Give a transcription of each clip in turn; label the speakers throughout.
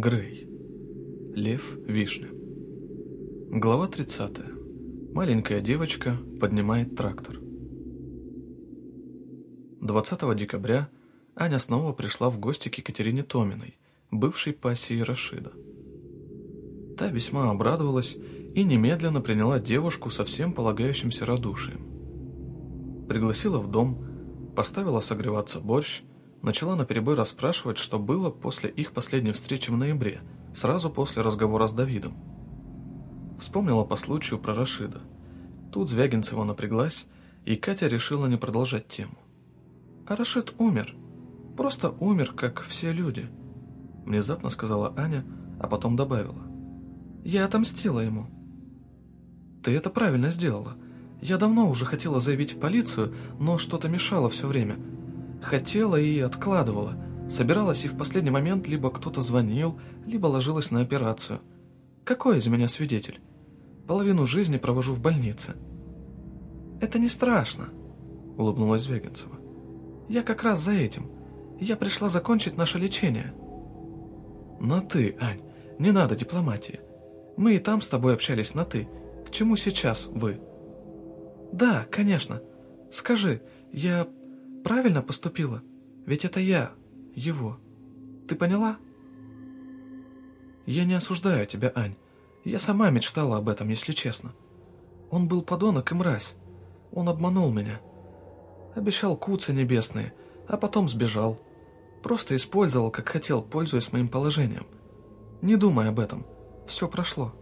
Speaker 1: Грей. Лев Вишня. Глава 30. Маленькая девочка поднимает трактор. 20 декабря Аня снова пришла в гости к Екатерине Томиной, бывшей пассией Рашида. Та весьма обрадовалась и немедленно приняла девушку со всем полагающимся радушием. Пригласила в дом, поставила согреваться борщ, начала наперебой расспрашивать, что было после их последней встречи в ноябре, сразу после разговора с Давидом. Вспомнила по случаю про Рашида. Тут Звягинцева напряглась, и Катя решила не продолжать тему. «А Рашид умер. Просто умер, как все люди», — внезапно сказала Аня, а потом добавила. «Я отомстила ему». «Ты это правильно сделала. Я давно уже хотела заявить в полицию, но что-то мешало все время, Хотела и откладывала. Собиралась и в последний момент либо кто-то звонил, либо ложилась на операцию. Какой из меня свидетель? Половину жизни провожу в больнице. «Это не страшно», — улыбнулась Звягинцева. «Я как раз за этим. Я пришла закончить наше лечение». «На «ты», Ань, не надо дипломатии. Мы и там с тобой общались на «ты». К чему сейчас вы?» «Да, конечно. Скажи, я правильно поступила? Ведь это я, его. Ты поняла? Я не осуждаю тебя, Ань. Я сама мечтала об этом, если честно. Он был подонок и мразь. Он обманул меня. Обещал куцы небесные, а потом сбежал. Просто использовал, как хотел, пользуясь моим положением. Не думай об этом. Все прошло.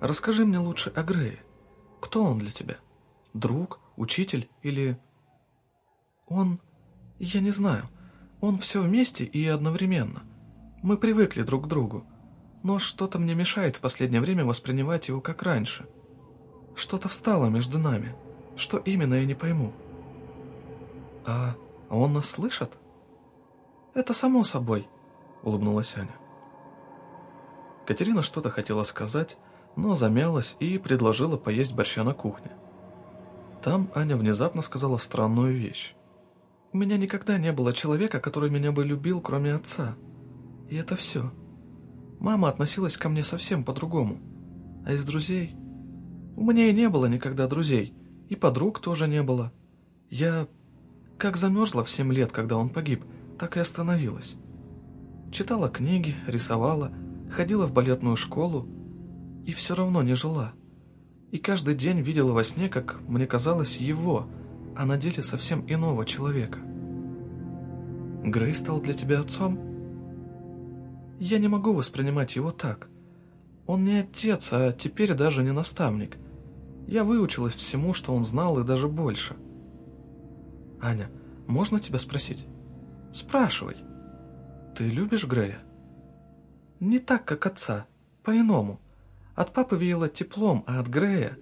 Speaker 1: Расскажи мне лучше о Грее. Кто он для тебя? Друг, учитель или он... Я не знаю. Он все вместе и одновременно. Мы привыкли друг к другу. Но что-то мне мешает в последнее время воспринимать его как раньше. Что-то встало между нами. Что именно, я не пойму. А он нас слышит? Это само собой, улыбнулась Аня. Катерина что-то хотела сказать, но замялась и предложила поесть борща на кухне. Там Аня внезапно сказала странную вещь. У меня никогда не было человека, который меня бы любил, кроме отца. И это все. Мама относилась ко мне совсем по-другому. А из друзей... У меня и не было никогда друзей, и подруг тоже не было. Я как замерзла в семь лет, когда он погиб, так и остановилась. Читала книги, рисовала, ходила в балетную школу и все равно не жила. И каждый день видела во сне, как мне казалось, его – а на деле совсем иного человека. Грей стал для тебя отцом? Я не могу воспринимать его так. Он не отец, а теперь даже не наставник. Я выучилась всему, что он знал, и даже больше. Аня, можно тебя спросить? Спрашивай. Ты любишь Грея? Не так, как отца, по-иному. От папы веяло теплом, а от Грея...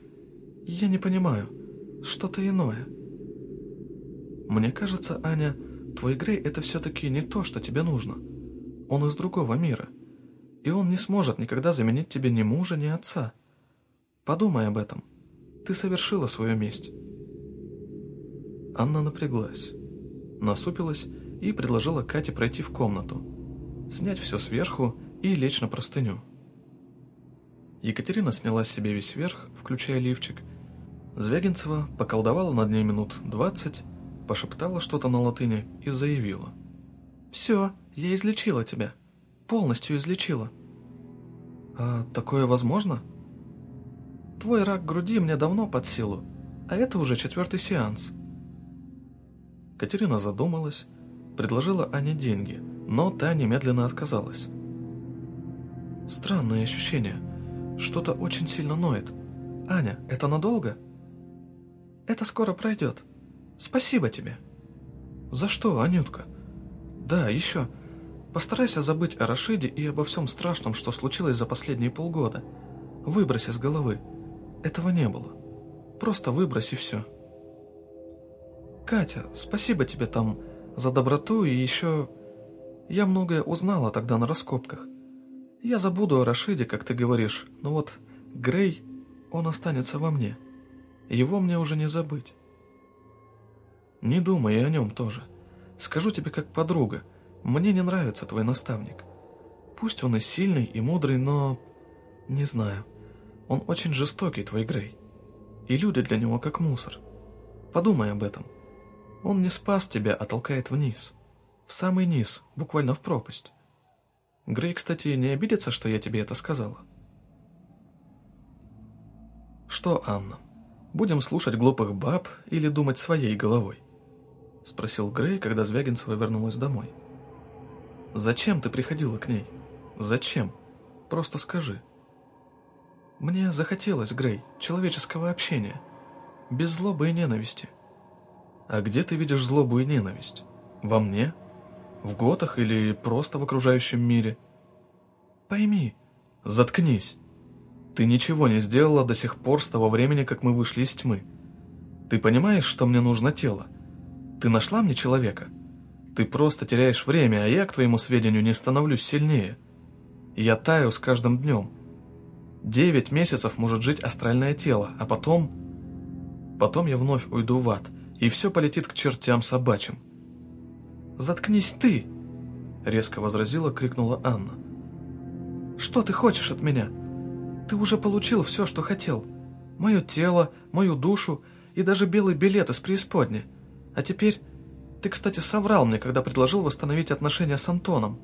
Speaker 1: Я не понимаю, что-то иное. Мне кажется, Аня, твой Грей — это все-таки не то, что тебе нужно. Он из другого мира. И он не сможет никогда заменить тебе ни мужа, ни отца. Подумай об этом. Ты совершила свою месть. Анна напряглась, насупилась и предложила Кате пройти в комнату, снять все сверху и лечь на простыню. Екатерина сняла с себя весь верх, включая лифчик. Звягинцева поколдовала над ней минут двадцать, пошептала что-то на латыни и заявила. «Все, я излечила тебя. Полностью излечила». «А такое возможно?» «Твой рак груди мне давно под силу, а это уже четвертый сеанс». Катерина задумалась, предложила Ане деньги, но та немедленно отказалась. «Странное ощущение. Что-то очень сильно ноет. Аня, это надолго?» «Это скоро пройдет», Спасибо тебе. За что, Анютка? Да, еще. Постарайся забыть о Рашиде и обо всем страшном, что случилось за последние полгода. Выбрось из головы. Этого не было. Просто выбрось и все. Катя, спасибо тебе там за доброту и еще... Я многое узнала тогда на раскопках. Я забуду о Рашиде, как ты говоришь, но вот Грей, он останется во мне. Его мне уже не забыть. Не думай и о нем тоже. Скажу тебе как подруга, мне не нравится твой наставник. Пусть он и сильный, и мудрый, но... Не знаю. Он очень жестокий, твой Грей. И люди для него как мусор. Подумай об этом. Он не спас тебя, а толкает вниз. В самый низ, буквально в пропасть. Грей, кстати, не обидится, что я тебе это сказала? Что, Анна, будем слушать глупых баб или думать своей головой? Спросил Грей, когда Звягинцева вернулась домой. Зачем ты приходила к ней? Зачем? Просто скажи. Мне захотелось, Грей, человеческого общения. Без злобы и ненависти. А где ты видишь злобу и ненависть? Во мне? В готах или просто в окружающем мире? Пойми. Заткнись. Ты ничего не сделала до сих пор с того времени, как мы вышли из тьмы. Ты понимаешь, что мне нужно тело? Ты нашла мне человека? Ты просто теряешь время, а я, к твоему сведению, не становлюсь сильнее. Я таю с каждым днем. Девять месяцев может жить астральное тело, а потом... Потом я вновь уйду в ад, и все полетит к чертям собачьим. «Заткнись ты!» — резко возразила, крикнула Анна. «Что ты хочешь от меня? Ты уже получил все, что хотел. Мое тело, мою душу и даже белый билет из преисподней. А теперь... Ты, кстати, соврал мне, когда предложил восстановить отношения с Антоном.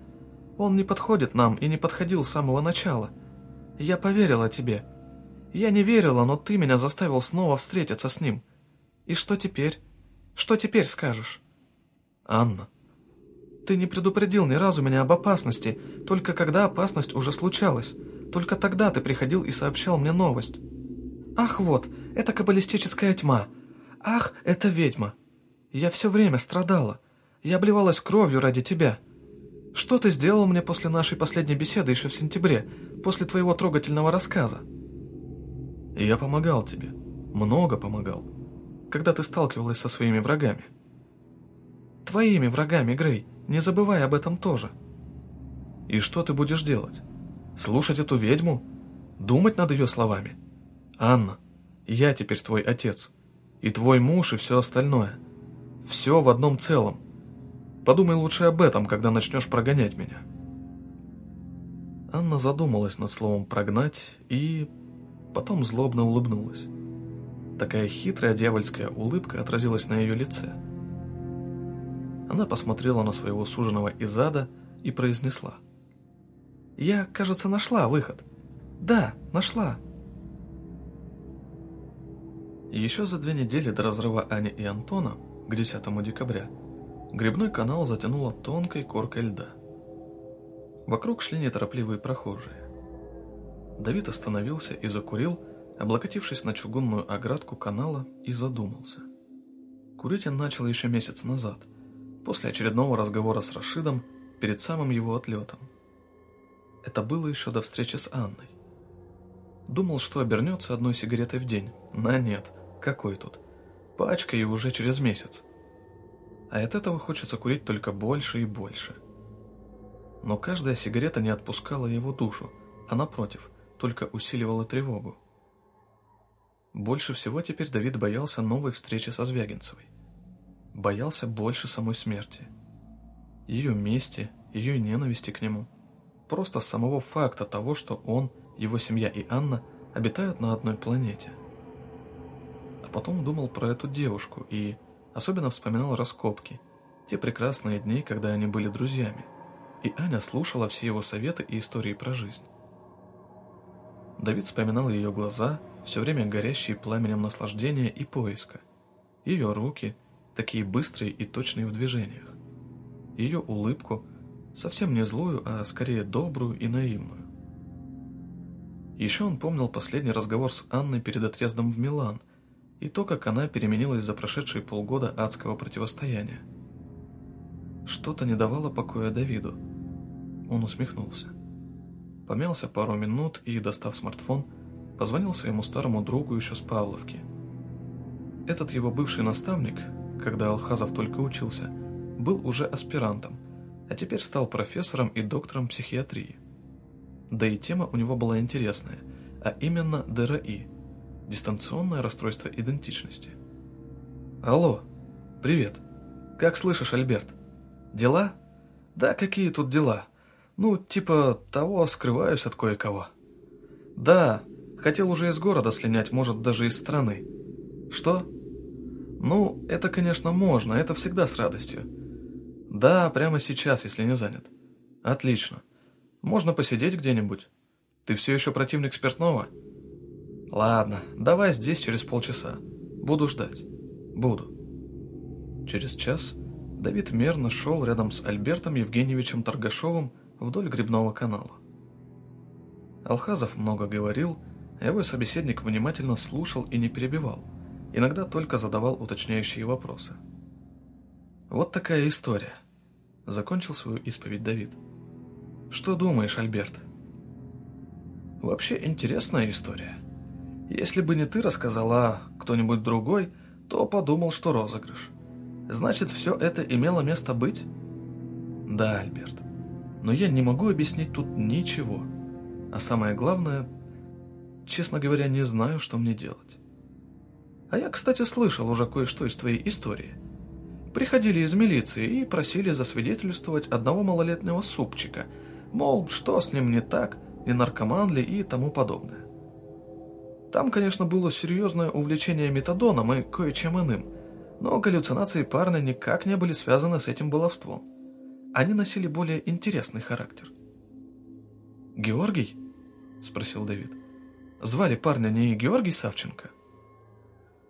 Speaker 1: Он не подходит нам и не подходил с самого начала. Я поверила тебе. Я не верила, но ты меня заставил снова встретиться с ним. И что теперь? Что теперь скажешь? Анна, ты не предупредил ни разу меня об опасности, только когда опасность уже случалась. Только тогда ты приходил и сообщал мне новость. Ах, вот, это каббалистическая тьма. Ах, это ведьма. Я все время страдала. Я обливалась кровью ради тебя. Что ты сделал мне после нашей последней беседы еще в сентябре, после твоего трогательного рассказа? Я помогал тебе. Много помогал. Когда ты сталкивалась со своими врагами. Твоими врагами, Грей. Не забывай об этом тоже. И что ты будешь делать? Слушать эту ведьму? Думать над ее словами? Анна, я теперь твой отец. И твой муж, и все остальное. Все в одном целом. Подумай лучше об этом, когда начнешь прогонять меня. Анна задумалась над словом «прогнать» и потом злобно улыбнулась. Такая хитрая дьявольская улыбка отразилась на ее лице – она посмотрела на своего суженого из ада и произнесла. «Я, кажется, нашла выход. Да, нашла». Еще за две недели до разрыва Ани и Антона, к 10 декабря, грибной канал затянуло тонкой коркой льда. Вокруг шли неторопливые прохожие. Давид остановился и закурил, облокотившись на чугунную оградку канала, и задумался. Курить он начал еще месяц назад – после очередного разговора с Рашидом перед самым его отлетом. Это было еще до встречи с Анной. Думал, что обернется одной сигаретой в день, но нет, какой тут. Пачка и уже через месяц. А от этого хочется курить только больше и больше. Но каждая сигарета не отпускала его душу, а напротив, только усиливала тревогу. Больше всего теперь Давид боялся новой встречи со Звягинцевой боялся больше самой смерти. Ее мести, ее ненависти к нему. Просто самого факта того, что он, его семья и Анна обитают на одной планете. А потом думал про эту девушку и особенно вспоминал раскопки, те прекрасные дни, когда они были друзьями, и Аня слушала все его советы и истории про жизнь. Давид вспоминал ее глаза, все время горящие пламенем наслаждения и поиска, ее руки – такие быстрые и точные в движениях. Ее улыбку, совсем не злую, а скорее добрую и наивную. Еще он помнил последний разговор с Анной перед отъездом в Милан и то, как она переменилась за прошедшие полгода адского противостояния. Что-то не давало покоя Давиду. Он усмехнулся. Помялся пару минут и, достав смартфон, позвонил своему старому другу еще с Павловки. Этот его бывший наставник, когда Алхазов только учился, был уже аспирантом, а теперь стал профессором и доктором психиатрии. Да и тема у него была интересная, а именно ДРИ – дистанционное расстройство идентичности. «Алло, привет. Как слышишь, Альберт? Дела? Да какие тут дела? Ну, типа того, скрываюсь от кое-кого. Да, хотел уже из города слинять, может, даже из страны. Что? Ну, это, конечно, можно, это всегда с радостью. Да, прямо сейчас, если не занят. Отлично. Можно посидеть где-нибудь. Ты все еще противник спиртного? Ладно, давай здесь через полчаса. Буду ждать. Буду. Через час Давид мерно шел рядом с Альбертом Евгеньевичем Торгашовым вдоль грибного канала. Алхазов много говорил, а его собеседник внимательно слушал и не перебивал, иногда только задавал уточняющие вопросы. Вот такая история. Закончил свою исповедь Давид. Что думаешь, Альберт? Вообще интересная история. Если бы не ты рассказала, кто-нибудь другой, то подумал, что розыгрыш. Значит, все это имело место быть? Да, Альберт. Но я не могу объяснить тут ничего. А самое главное, честно говоря, не знаю, что мне делать. А я, кстати, слышал уже кое-что из твоей истории. Приходили из милиции и просили засвидетельствовать одного малолетнего супчика, мол, что с ним не так, не наркоман ли и тому подобное. Там, конечно, было серьезное увлечение метадоном и кое-чем иным, но галлюцинации парня никак не были связаны с этим баловством. Они носили более интересный характер. «Георгий?» – спросил Давид. «Звали парня не Георгий Савченко?»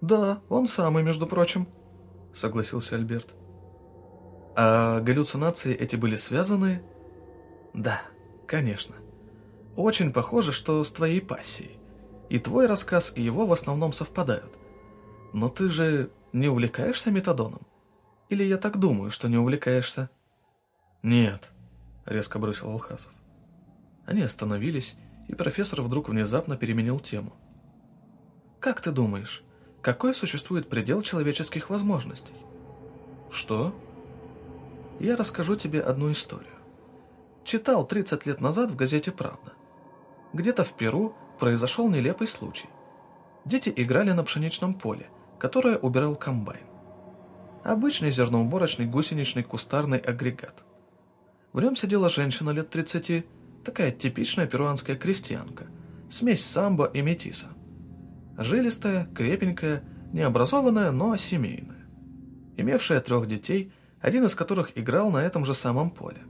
Speaker 1: «Да, он самый, между прочим», – согласился Альберт. «А галлюцинации эти были связаны?» «Да, конечно. Очень похоже, что с твоей пассией. И твой рассказ, и его в основном совпадают. Но ты же не увлекаешься метадоном? Или я так думаю, что не увлекаешься?» «Нет», — резко бросил Алхасов. Они остановились, и профессор вдруг внезапно переменил тему. «Как ты думаешь, какой существует предел человеческих возможностей?» «Что?» «Я расскажу тебе одну историю. Читал 30 лет назад в газете «Правда». Где-то в Перу произошел нелепый случай. Дети играли на пшеничном поле, которое убирал комбайн. Обычный зерноуборочный гусеничный кустарный агрегат. В нем сидела женщина лет 30, такая типичная перуанская крестьянка, смесь самбо и метиса. Жилистая, крепенькая, необразованная, но семейная. Имевшая трех детей, один из которых играл на этом же самом поле.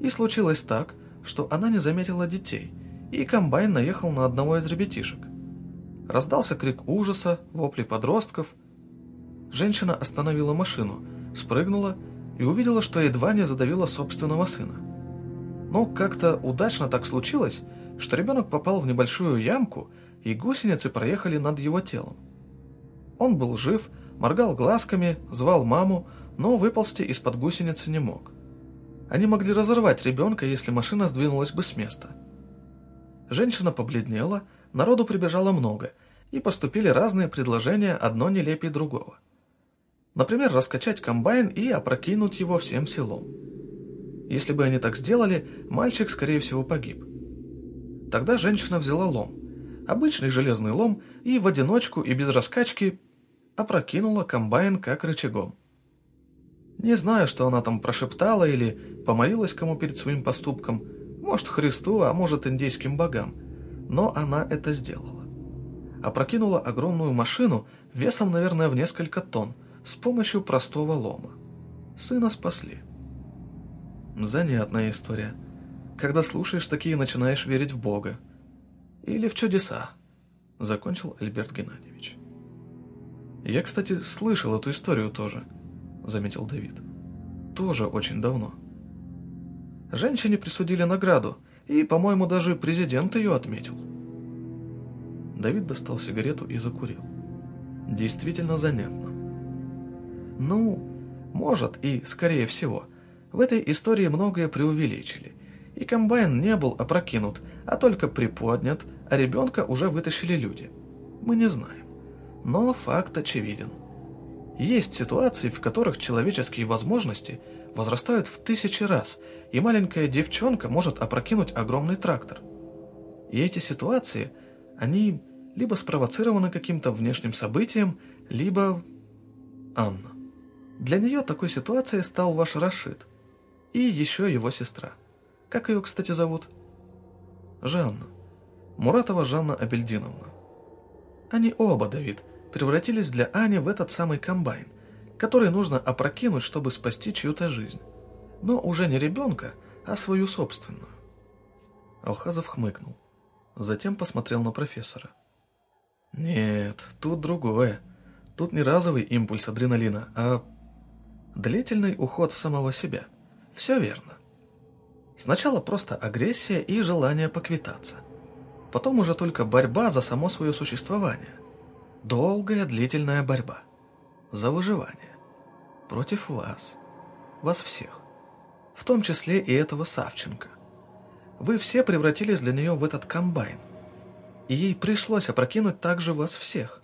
Speaker 1: И случилось так, что она не заметила детей – и комбайн наехал на одного из ребятишек. Раздался крик ужаса, вопли подростков. Женщина остановила машину, спрыгнула и увидела, что едва не задавила собственного сына. Но как-то удачно так случилось, что ребенок попал в небольшую ямку, и гусеницы проехали над его телом. Он был жив, моргал глазками, звал маму, но выползти из-под гусеницы не мог. Они могли разорвать ребенка, если машина сдвинулась бы с места – Женщина побледнела, народу прибежало много, и поступили разные предложения, одно нелепее другого. Например, раскачать комбайн и опрокинуть его всем селом. Если бы они так сделали, мальчик, скорее всего, погиб. Тогда женщина взяла лом, обычный железный лом, и в одиночку и без раскачки опрокинула комбайн как рычагом. Не знаю, что она там прошептала или помолилась кому перед своим поступком – может, Христу, а может, индейским богам. Но она это сделала. Опрокинула огромную машину весом, наверное, в несколько тонн с помощью простого лома. Сына спасли. Занятная история. Когда слушаешь такие, начинаешь верить в Бога. Или в чудеса, закончил Альберт Геннадьевич. Я, кстати, слышал эту историю тоже, заметил Давид. Тоже очень давно. Женщине присудили награду, и, по-моему, даже президент ее отметил. Давид достал сигарету и закурил. Действительно занятно. Ну, может и, скорее всего, в этой истории многое преувеличили, и комбайн не был опрокинут, а только приподнят, а ребенка уже вытащили люди. Мы не знаем. Но факт очевиден. Есть ситуации, в которых человеческие возможности возрастают в тысячи раз, и маленькая девчонка может опрокинуть огромный трактор. И эти ситуации, они либо спровоцированы каким-то внешним событием, либо... Анна. Для нее такой ситуацией стал ваш Рашид. И еще его сестра. Как ее, кстати, зовут? Жанна. Муратова Жанна Абельдиновна. Они оба, Давид, превратились для Ани в этот самый комбайн, который нужно опрокинуть, чтобы спасти чью-то жизнь. Но уже не ребенка, а свою собственную. Алхазов хмыкнул. Затем посмотрел на профессора. «Нет, тут другое. Тут не разовый импульс адреналина, а длительный уход в самого себя. Все верно. Сначала просто агрессия и желание поквитаться. Потом уже только борьба за само свое существование. Долгая длительная борьба. За выживание. Против вас. Вас всех. В том числе и этого Савченко. Вы все превратились для нее в этот комбайн. И ей пришлось опрокинуть также вас всех.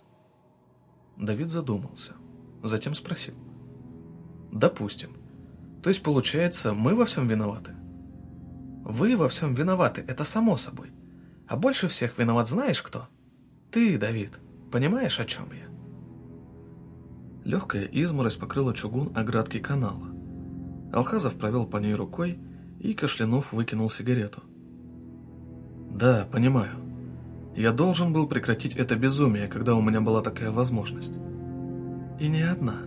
Speaker 1: Давид задумался. Затем спросил. Допустим. То есть, получается, мы во всем виноваты? Вы во всем виноваты, это само собой. А больше всех виноват знаешь кто? Ты, Давид. Понимаешь, о чем я? Легкая изморозь покрыла чугун оградки канала. Алхазов провел по ней рукой и, кашлянув, выкинул сигарету. «Да, понимаю. Я должен был прекратить это безумие, когда у меня была такая возможность. И не одна.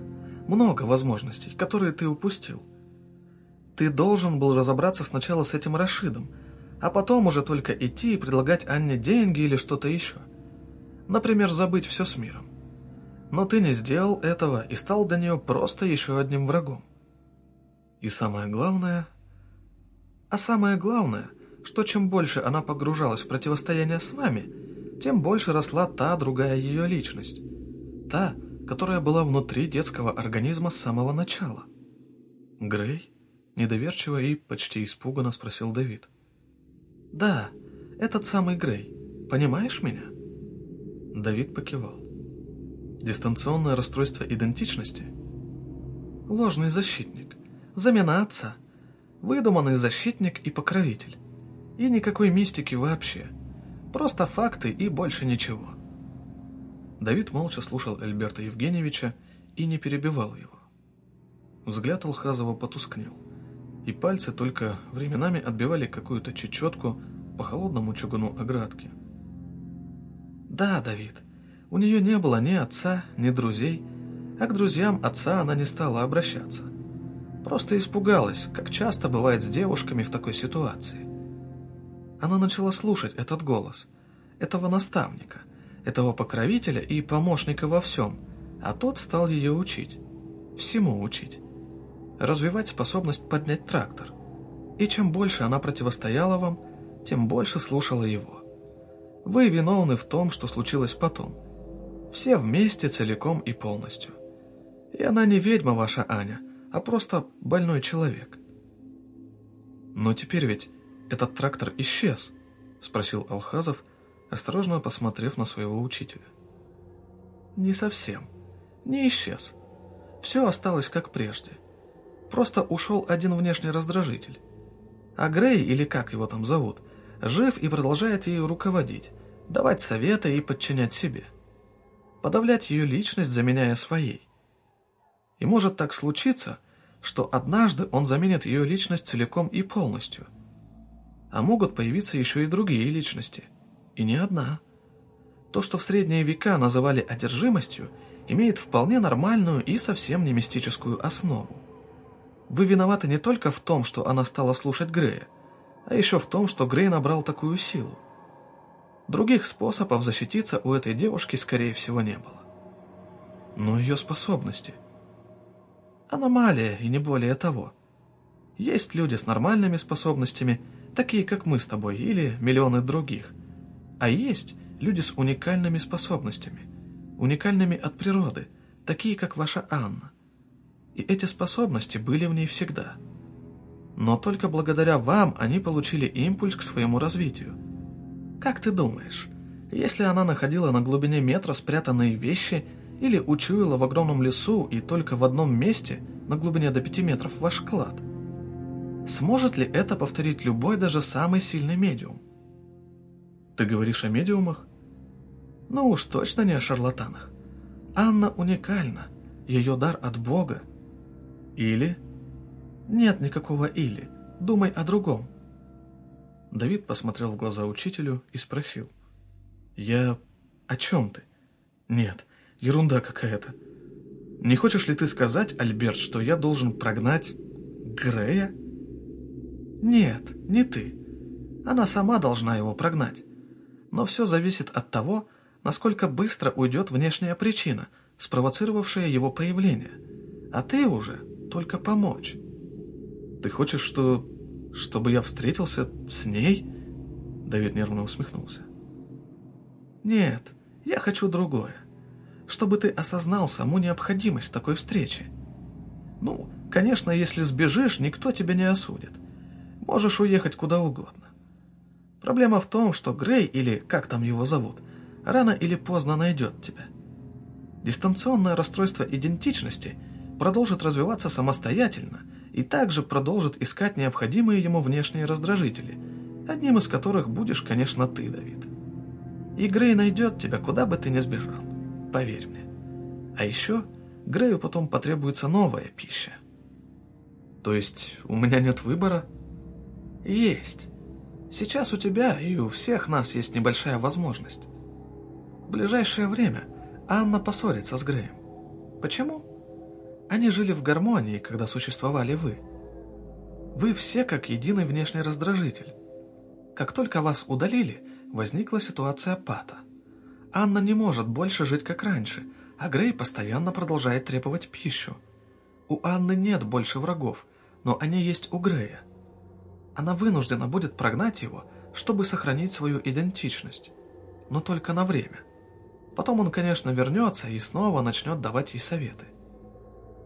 Speaker 1: Много возможностей, которые ты упустил. Ты должен был разобраться сначала с этим Рашидом, а потом уже только идти и предлагать Анне деньги или что-то еще. Например, забыть все с миром. Но ты не сделал этого и стал для нее просто еще одним врагом. И самое главное... А самое главное, что чем больше она погружалась в противостояние с вами, тем больше росла та другая ее личность. Та, которая была внутри детского организма с самого начала. Грей? Недоверчиво и почти испуганно спросил Давид. «Да, этот самый Грей. Понимаешь меня?» Давид покивал. «Дистанционное расстройство идентичности?» «Ложный защитник. Замена отца. Выдуманный защитник и покровитель. И никакой мистики вообще. Просто факты и больше ничего». Давид молча слушал Альберта Евгеньевича и не перебивал его. Взгляд Алхазова потускнел и пальцы только временами отбивали какую-то чечетку по холодному чугуну оградки. «Да, Давид, у нее не было ни отца, ни друзей, а к друзьям отца она не стала обращаться. Просто испугалась, как часто бывает с девушками в такой ситуации. Она начала слушать этот голос, этого наставника, этого покровителя и помощника во всем, а тот стал ее учить, всему учить развивать способность поднять трактор. И чем больше она противостояла вам, тем больше слушала его. Вы виновны в том, что случилось потом. Все вместе, целиком и полностью. И она не ведьма ваша Аня, а просто больной человек. Но теперь ведь этот трактор исчез, спросил Алхазов, осторожно посмотрев на своего учителя. Не совсем. Не исчез. Все осталось как прежде. Просто ушел один внешний раздражитель. А Грей, или как его там зовут, жив и продолжает ею руководить, давать советы и подчинять себе. Подавлять ее личность, заменяя своей. И может так случиться, что однажды он заменит ее личность целиком и полностью. А могут появиться еще и другие личности. И не одна. То, что в средние века называли одержимостью, имеет вполне нормальную и совсем не мистическую основу. Вы виноваты не только в том, что она стала слушать Грея, а еще в том, что Грей набрал такую силу. Других способов защититься у этой девушки, скорее всего, не было. Но ее способности... Аномалия, и не более того. Есть люди с нормальными способностями, такие как мы с тобой, или миллионы других. А есть люди с уникальными способностями, уникальными от природы, такие как ваша Анна и эти способности были в ней всегда. Но только благодаря вам они получили импульс к своему развитию. Как ты думаешь, если она находила на глубине метра спрятанные вещи или учуяла в огромном лесу и только в одном месте, на глубине до пяти метров, ваш клад, сможет ли это повторить любой, даже самый сильный медиум? Ты говоришь о медиумах? Ну уж точно не о шарлатанах. Анна уникальна, ее дар от Бога – или? Нет никакого или. Думай о другом. Давид посмотрел в глаза учителю и спросил. «Я... о чем ты?» «Нет, ерунда какая-то. Не хочешь ли ты сказать, Альберт, что я должен прогнать... Грея?» «Нет, не ты. Она сама должна его прогнать. Но все зависит от того, насколько быстро уйдет внешняя причина, спровоцировавшая его появление. А ты уже только помочь. Ты хочешь, что... чтобы я встретился с ней? Давид нервно усмехнулся. Нет, я хочу другое. Чтобы ты осознал саму необходимость такой встречи. Ну, конечно, если сбежишь, никто тебя не осудит. Можешь уехать куда угодно. Проблема в том, что Грей, или как там его зовут, рано или поздно найдет тебя. Дистанционное расстройство идентичности продолжит развиваться самостоятельно и также продолжит искать необходимые ему внешние раздражители, одним из которых будешь, конечно, ты, Давид. И Грей найдет тебя, куда бы ты ни сбежал, поверь мне. А еще Грею потом потребуется новая пища. То есть у меня нет выбора? Есть. Сейчас у тебя и у всех нас есть небольшая возможность. В ближайшее время Анна поссорится с Греем. Почему? Они жили в гармонии, когда существовали вы. Вы все как единый внешний раздражитель. Как только вас удалили, возникла ситуация пата. Анна не может больше жить как раньше, а Грей постоянно продолжает требовать пищу. У Анны нет больше врагов, но они есть у Грея – она вынуждена будет прогнать его, чтобы сохранить свою идентичность. Но только на время. Потом он, конечно, вернется и снова начнет давать ей советы.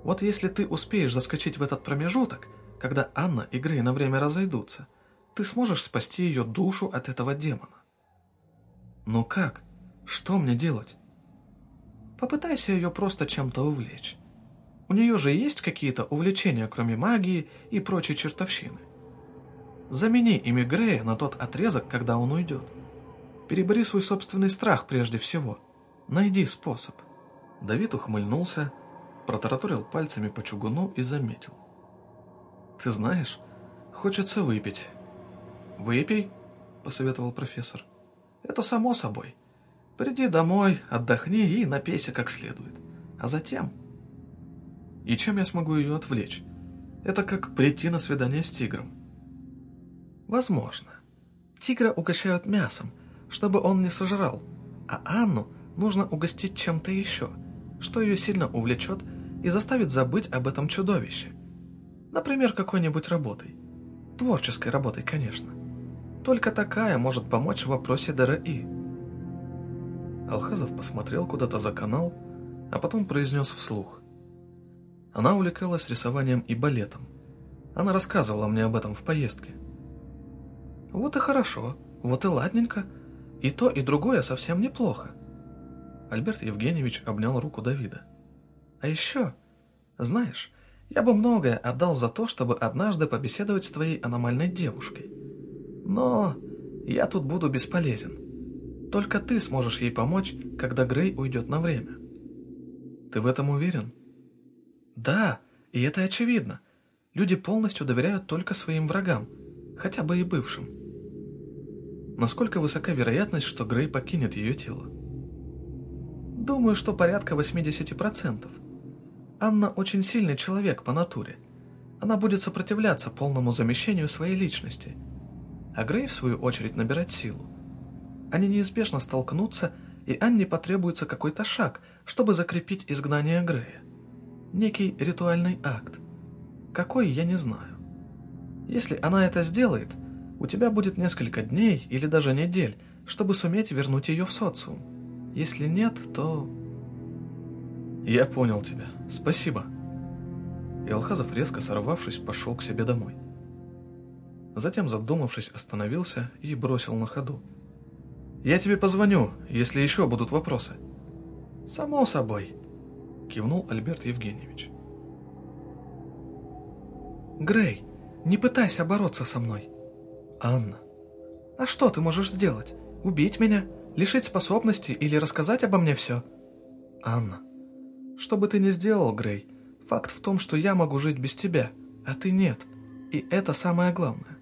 Speaker 1: Вот если ты успеешь заскочить в этот промежуток, когда Анна и Грей на время разойдутся, ты сможешь спасти ее душу от этого демона. Но как? Что мне делать? Попытайся ее просто чем-то увлечь. У нее же есть какие-то увлечения, кроме магии и прочей чертовщины. Замени имя Грея на тот отрезок, когда он уйдет. Перебори свой собственный страх прежде всего. Найди способ. Давид ухмыльнулся, протараторил пальцами по чугуну и заметил. «Ты знаешь, хочется выпить». «Выпей», — посоветовал профессор. «Это само собой. Приди домой, отдохни и напейся как следует. А затем...» «И чем я смогу ее отвлечь? Это как прийти на свидание с тигром. Возможно. Тигра угощают мясом, чтобы он не сожрал, а Анну нужно угостить чем-то еще, что ее сильно увлечет и заставит забыть об этом чудовище. Например, какой-нибудь работой. Творческой работой, конечно. Только такая может помочь в вопросе ДРИ. Алхазов посмотрел куда-то за канал, а потом произнес вслух. Она увлекалась рисованием и балетом. Она рассказывала мне об этом в поездке. Вот и хорошо, вот и ладненько. И то, и другое совсем неплохо. Альберт Евгеньевич обнял руку Давида. А еще, знаешь, я бы многое отдал за то, чтобы однажды побеседовать с твоей аномальной девушкой. Но я тут буду бесполезен. Только ты сможешь ей помочь, когда Грей уйдет на время. Ты в этом уверен? Да, и это очевидно. Люди полностью доверяют только своим врагам, хотя бы и бывшим. Насколько высока вероятность, что Грей покинет ее тело? Думаю, что порядка 80%. Анна очень сильный человек по натуре. Она будет сопротивляться полному замещению своей личности. А Грей, в свою очередь, набирать силу. Они неизбежно столкнутся, и Анне потребуется какой-то шаг, чтобы закрепить изгнание Грея. Некий ритуальный акт. Какой, я не знаю. Если она это сделает – у тебя будет несколько дней или даже недель, чтобы суметь вернуть ее в социум. Если нет, то... Я понял тебя. Спасибо. И Алхазов, резко сорвавшись, пошел к себе домой. Затем, задумавшись, остановился и бросил на ходу. «Я тебе позвоню, если еще будут вопросы». «Само собой», — кивнул Альберт Евгеньевич. «Грей, не пытайся бороться со мной», Анна. А что ты можешь сделать? Убить меня? Лишить способности или рассказать обо мне все? Анна. Что бы ты ни сделал, Грей, факт в том, что я могу жить без тебя, а ты нет. И это самое главное.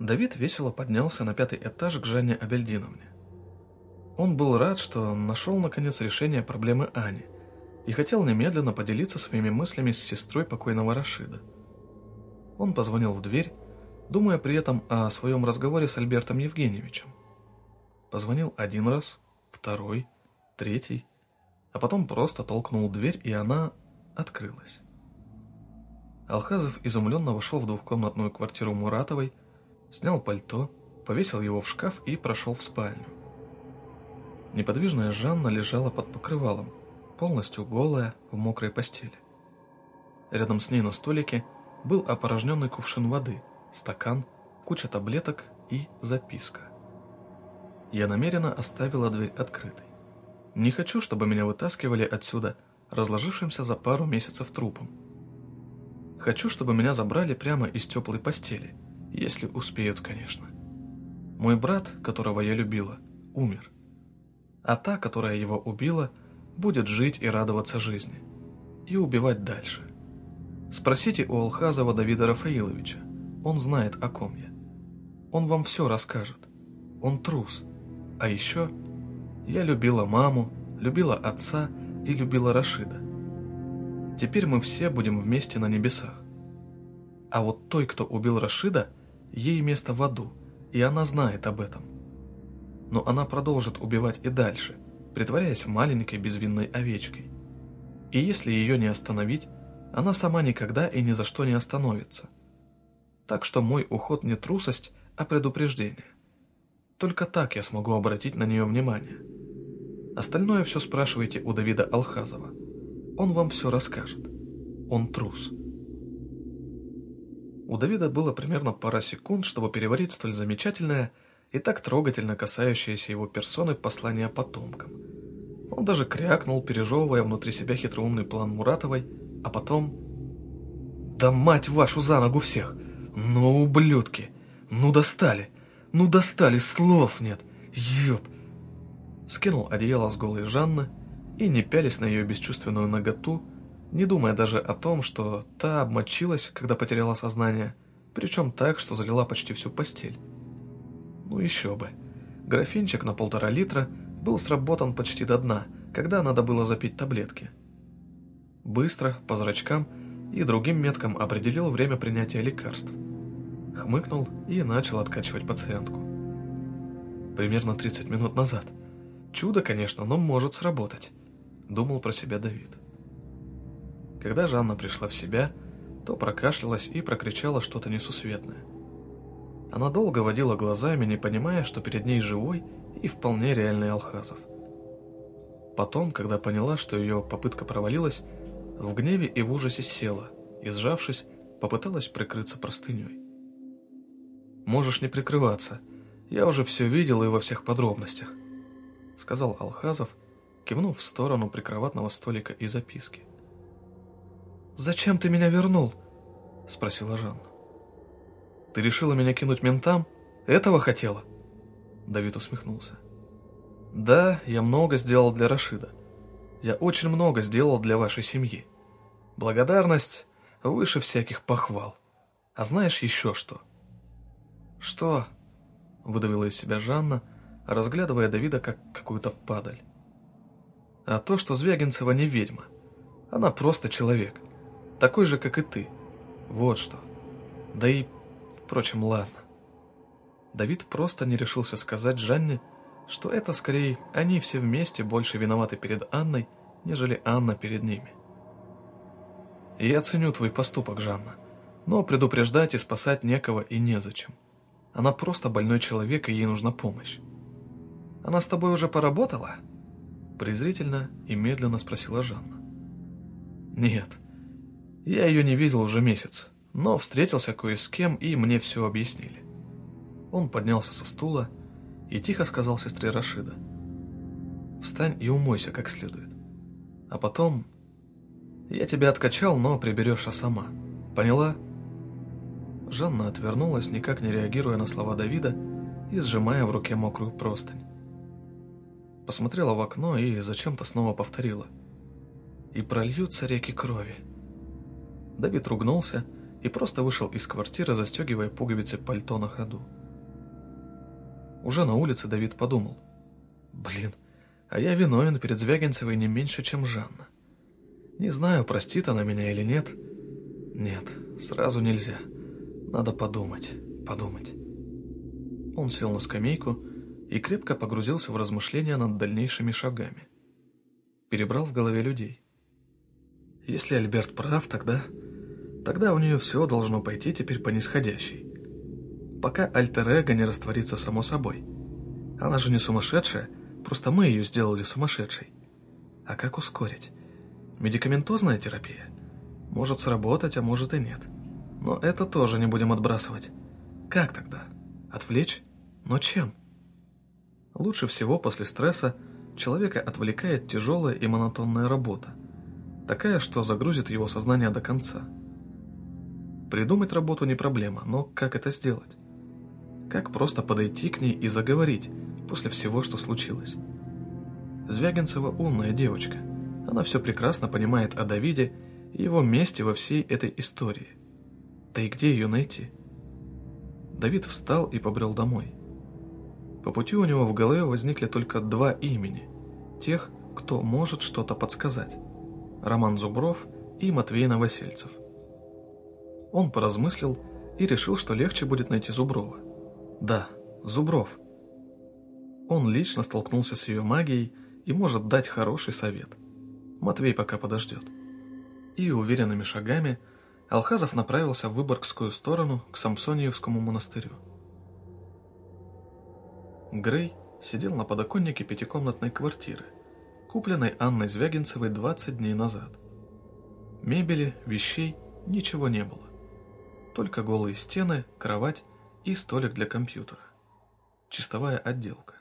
Speaker 1: Давид весело поднялся на пятый этаж к Жанне Абельдиновне. Он был рад, что нашел наконец решение проблемы Ани и хотел немедленно поделиться своими мыслями с сестрой покойного Рашида. Он позвонил в дверь, думая при этом о своем разговоре с Альбертом Евгеньевичем. Позвонил один раз, второй, третий, а потом просто толкнул дверь, и она открылась. Алхазов изумленно вошел в двухкомнатную квартиру Муратовой, снял пальто, повесил его в шкаф и прошел в спальню. Неподвижная Жанна лежала под покрывалом, полностью голая, в мокрой постели. Рядом с ней на столике был опорожненный кувшин воды, стакан, куча таблеток и записка. Я намеренно оставила дверь открытой. Не хочу, чтобы меня вытаскивали отсюда, разложившимся за пару месяцев трупом. Хочу, чтобы меня забрали прямо из теплой постели – если успеют, конечно. Мой брат, которого я любила, умер. А та, которая его убила, будет жить и радоваться жизни. И убивать дальше. Спросите у Алхазова Давида Рафаиловича. Он знает, о ком я. Он вам все расскажет. Он трус. А еще я любила маму, любила отца и любила Рашида. Теперь мы все будем вместе на небесах. А вот той, кто убил Рашида, Ей место в аду, и она знает об этом. Но она продолжит убивать и дальше, притворяясь маленькой безвинной овечкой. И если ее не остановить, она сама никогда и ни за что не остановится. Так что мой уход не трусость, а предупреждение. Только так я смогу обратить на нее внимание. Остальное все спрашивайте у Давида Алхазова. Он вам все расскажет. Он трус. У Давида было примерно пара секунд, чтобы переварить столь замечательное и так трогательно касающееся его персоны послание потомкам. Он даже крякнул, пережевывая внутри себя хитроумный план Муратовой, а потом... «Да мать вашу за ногу всех! Ну, ублюдки! Ну, достали! Ну, достали! Слов нет! Ёб!» Скинул одеяло с голой Жанны и, не пялись на ее бесчувственную наготу, не думая даже о том, что та обмочилась, когда потеряла сознание, причем так, что залила почти всю постель. Ну еще бы. Графинчик на полтора литра был сработан почти до дна, когда надо было запить таблетки. Быстро, по зрачкам и другим меткам определил время принятия лекарств. Хмыкнул и начал откачивать пациентку. Примерно 30 минут назад. Чудо, конечно, но может сработать, думал про себя Давид. Когда Жанна пришла в себя, то прокашлялась и прокричала что-то несусветное. Она долго водила глазами, не понимая, что перед ней живой и вполне реальный Алхазов. Потом, когда поняла, что ее попытка провалилась, в гневе и в ужасе села и, сжавшись, попыталась прикрыться простыней. «Можешь не прикрываться, я уже все видел и во всех подробностях», сказал Алхазов, кивнув в сторону прикроватного столика и записки. «Зачем ты меня вернул?» — спросила Жанна. «Ты решила меня кинуть ментам? Этого хотела?» Давид усмехнулся. «Да, я много сделал для Рашида. Я очень много сделал для вашей семьи. Благодарность выше всяких похвал. А знаешь еще что?» «Что?» — выдавила из себя Жанна, разглядывая Давида как какую-то падаль. «А то, что Звягинцева не ведьма. Она просто человек такой же, как и ты. Вот что. Да и, впрочем, ладно. Давид просто не решился сказать Жанне, что это скорее они все вместе больше виноваты перед Анной, нежели Анна перед ними. «Я ценю твой поступок, Жанна, но предупреждать и спасать некого и незачем. Она просто больной человек, и ей нужна помощь. Она с тобой уже поработала?» Презрительно и медленно спросила Жанна. «Нет, я ее не видел уже месяц, но встретился кое с кем, и мне все объяснили. Он поднялся со стула и тихо сказал сестре Рашида. «Встань и умойся как следует. А потом... Я тебя откачал, но приберешься сама. Поняла?» Жанна отвернулась, никак не реагируя на слова Давида и сжимая в руке мокрую простынь. Посмотрела в окно и зачем-то снова повторила. «И прольются реки крови». Давид ругнулся и просто вышел из квартиры, застегивая пуговицы пальто на ходу. Уже на улице Давид подумал. «Блин, а я виновен перед Звягинцевой не меньше, чем Жанна. Не знаю, простит она меня или нет. Нет, сразу нельзя. Надо подумать, подумать». Он сел на скамейку и крепко погрузился в размышления над дальнейшими шагами. Перебрал в голове людей. Если Альберт прав, тогда... Тогда у нее все должно пойти теперь по нисходящей. Пока альтер-эго не растворится само собой. Она же не сумасшедшая, просто мы ее сделали сумасшедшей. А как ускорить? Медикаментозная терапия? Может сработать, а может и нет. Но это тоже не будем отбрасывать. Как тогда? Отвлечь? Но чем? Лучше всего после стресса человека отвлекает тяжелая и монотонная работа, такая, что загрузит его сознание до конца. Придумать работу не проблема, но как это сделать? Как просто подойти к ней и заговорить после всего, что случилось? Звягинцева умная девочка. Она все прекрасно понимает о Давиде и его месте во всей этой истории. Да и где ее найти? Давид встал и побрел домой. По пути у него в голове возникли только два имени, тех, кто может что-то подсказать. Роман Зубров и Матвей Новосельцев. Он поразмыслил и решил, что легче будет найти Зуброва. Да, Зубров. Он лично столкнулся с ее магией и может дать хороший совет. Матвей пока подождет. И уверенными шагами Алхазов направился в Выборгскую сторону к Самсониевскому монастырю. Грей сидел на подоконнике пятикомнатной квартиры, купленной Анной Звягинцевой 20 дней назад. Мебели, вещей ничего не было. Только голые стены, кровать и столик для компьютера. Чистовая отделка.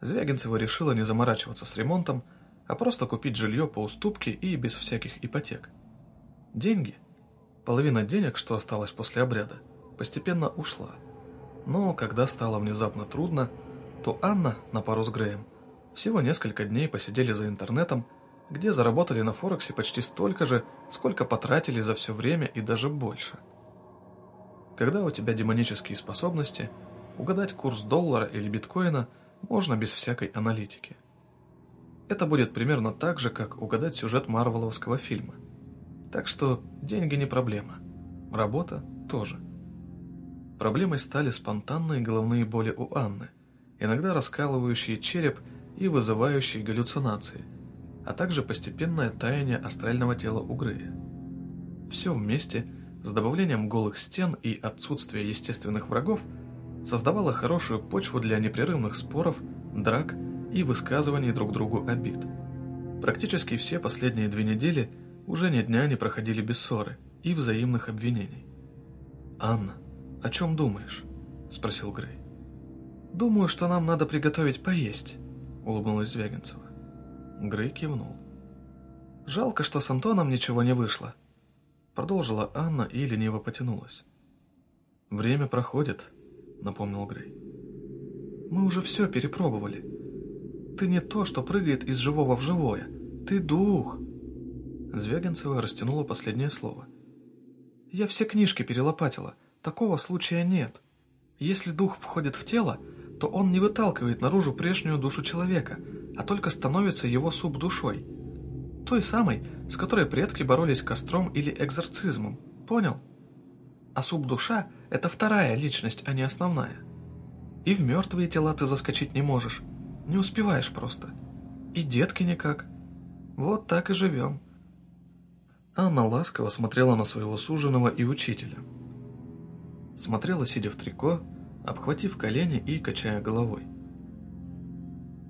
Speaker 1: Звягинцева решила не заморачиваться с ремонтом, а просто купить жилье по уступке и без всяких ипотек. Деньги, половина денег, что осталось после обряда, постепенно ушла – но когда стало внезапно трудно, то Анна на пару с Греем всего несколько дней посидели за интернетом, где заработали на Форексе почти столько же, сколько потратили за все время и даже больше. Когда у тебя демонические способности, угадать курс доллара или биткоина можно без всякой аналитики. Это будет примерно так же, как угадать сюжет марвеловского фильма. Так что деньги не проблема, работа тоже – Проблемой стали спонтанные головные боли у Анны, иногда раскалывающие череп и вызывающие галлюцинации, а также постепенное таяние астрального тела у Грея. Все вместе, с добавлением голых стен и отсутствия естественных врагов, создавало хорошую почву для непрерывных споров, драк и высказываний друг другу обид. Практически все последние две недели уже ни дня не проходили без ссоры и взаимных обвинений. «Анна, «О чем думаешь?» – спросил Грей. «Думаю, что нам надо приготовить поесть», – улыбнулась Звягинцева. Грей кивнул. «Жалко, что с Антоном ничего не вышло», – продолжила Анна и лениво потянулась. «Время проходит», – напомнил Грей. «Мы уже все перепробовали. Ты не то, что прыгает из живого в живое. Ты дух!» Звягинцева растянула последнее слово. «Я все книжки перелопатила. Такого случая нет. Если дух входит в тело, то он не выталкивает наружу прежнюю душу человека, а только становится его субдушой. Той самой, с которой предки боролись костром или экзорцизмом. Понял? А субдуша – это вторая личность, а не основная. И в мертвые тела ты заскочить не можешь. Не успеваешь просто. И детки никак. Вот так и живем. Анна ласково смотрела на своего суженого и учителя – смотрела, сидя в трико, обхватив колени и качая головой.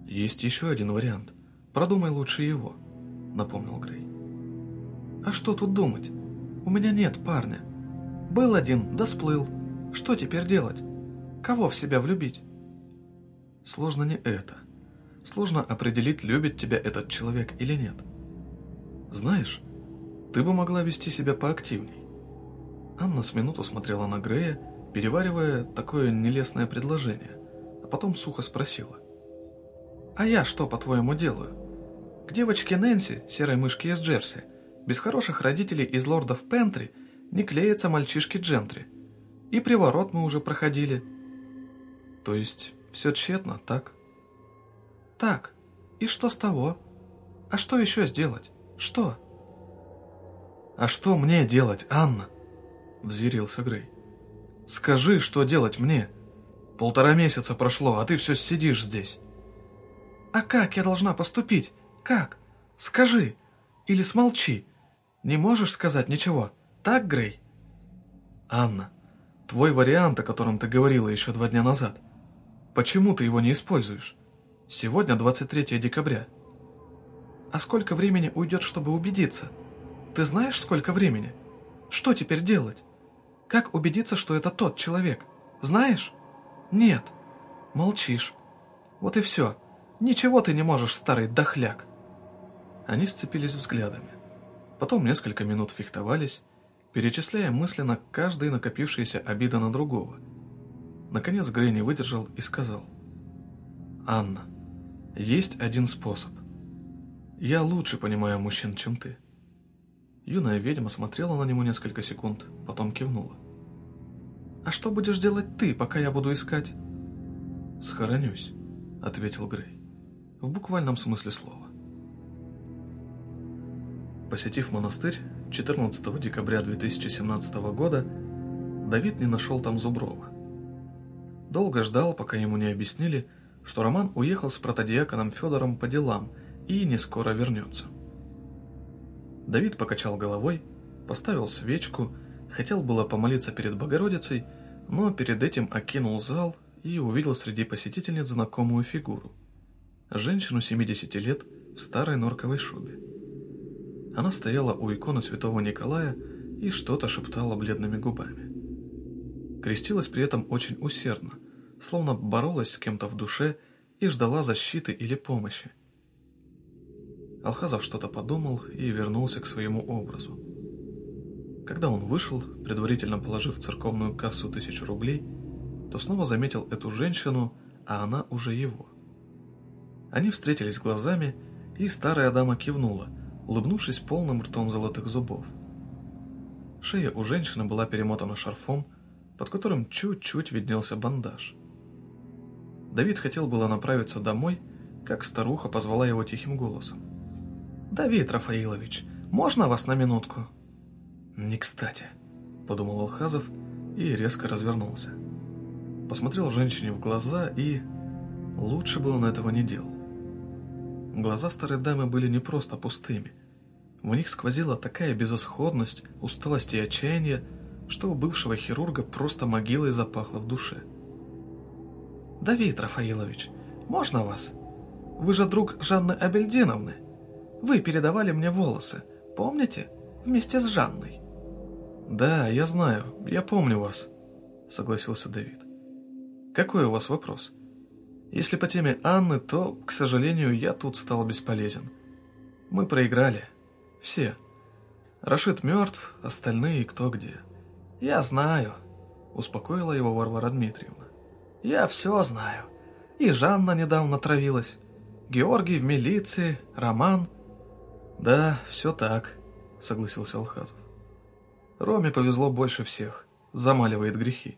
Speaker 1: «Есть еще один вариант. Продумай лучше его», — напомнил Грей. «А что тут думать? У меня нет парня. Был один, да сплыл. Что теперь делать? Кого в себя влюбить?» «Сложно не это. Сложно определить, любит тебя этот человек или нет. Знаешь, ты бы могла вести себя поактивней. Анна с минуту смотрела на Грея, переваривая такое нелестное предложение, а потом сухо спросила. «А я что, по-твоему, делаю? К девочке Нэнси, серой мышке из Джерси, без хороших родителей из лордов Пентри, не клеятся мальчишки-джентри. И приворот мы уже проходили. То есть все тщетно, так? Так. И что с того? А что еще сделать? Что? А что мне делать, Анна? Взъярился Грей. Скажи, что делать мне? Полтора месяца прошло, а ты все сидишь здесь. А как я должна поступить? Как? Скажи. Или смолчи. Не можешь сказать ничего. Так, Грей? Анна, твой вариант, о котором ты говорила еще два дня назад. Почему ты его не используешь? Сегодня 23 декабря. А сколько времени уйдет, чтобы убедиться? Ты знаешь, сколько времени? Что теперь делать? Как убедиться, что это тот человек? Знаешь? Нет. Молчишь. Вот и все. Ничего ты не можешь, старый дохляк. Они сцепились взглядами. Потом несколько минут фехтовались, перечисляя мысленно каждые накопившиеся обиды на другого. Наконец Грей не выдержал и сказал. «Анна, есть один способ. Я лучше понимаю мужчин, чем ты». Юная ведьма смотрела на него несколько секунд, потом кивнула. «А что будешь делать ты, пока я буду искать?» «Схоронюсь», — ответил Грей. В буквальном смысле слова. Посетив монастырь 14 декабря 2017 года, Давид не нашел там Зуброва. Долго ждал, пока ему не объяснили, что Роман уехал с протодиаконом Федором по делам и не скоро вернется. Давид покачал головой, поставил свечку Хотел было помолиться перед Богородицей, но перед этим окинул зал и увидел среди посетительниц знакомую фигуру. Женщину 70 лет в старой норковой шубе. Она стояла у иконы святого Николая и что-то шептала бледными губами. Крестилась при этом очень усердно, словно боролась с кем-то в душе и ждала защиты или помощи. Алхазов что-то подумал и вернулся к своему образу. Когда он вышел, предварительно положив в церковную кассу тысячу рублей, то снова заметил эту женщину, а она уже его. Они встретились глазами, и старая дама кивнула, улыбнувшись полным ртом золотых зубов. Шея у женщины была перемотана шарфом, под которым чуть-чуть виднелся бандаж. Давид хотел было направиться домой, как старуха позвала его тихим голосом. «Давид Рафаилович, можно вас на минутку?» «Не кстати», — подумал Алхазов и резко развернулся. Посмотрел женщине в глаза и... Лучше бы он этого не делал. Глаза старой дамы были не просто пустыми. В них сквозила такая безысходность, усталость и отчаяние, что у бывшего хирурга просто могилой запахло в душе. «Давид Рафаилович, можно вас? Вы же друг Жанны Абельдиновны. Вы передавали мне волосы, помните? Вместе с Жанной». «Да, я знаю, я помню вас», — согласился Давид. «Какой у вас вопрос? Если по теме Анны, то, к сожалению, я тут стал бесполезен. Мы проиграли. Все. Рашид мертв, остальные кто где». «Я знаю», — успокоила его Варвара Дмитриевна. «Я все знаю. И Жанна недавно травилась. Георгий в милиции, Роман...» «Да, все так», — согласился Алхазов. Роме повезло больше всех. Замаливает грехи.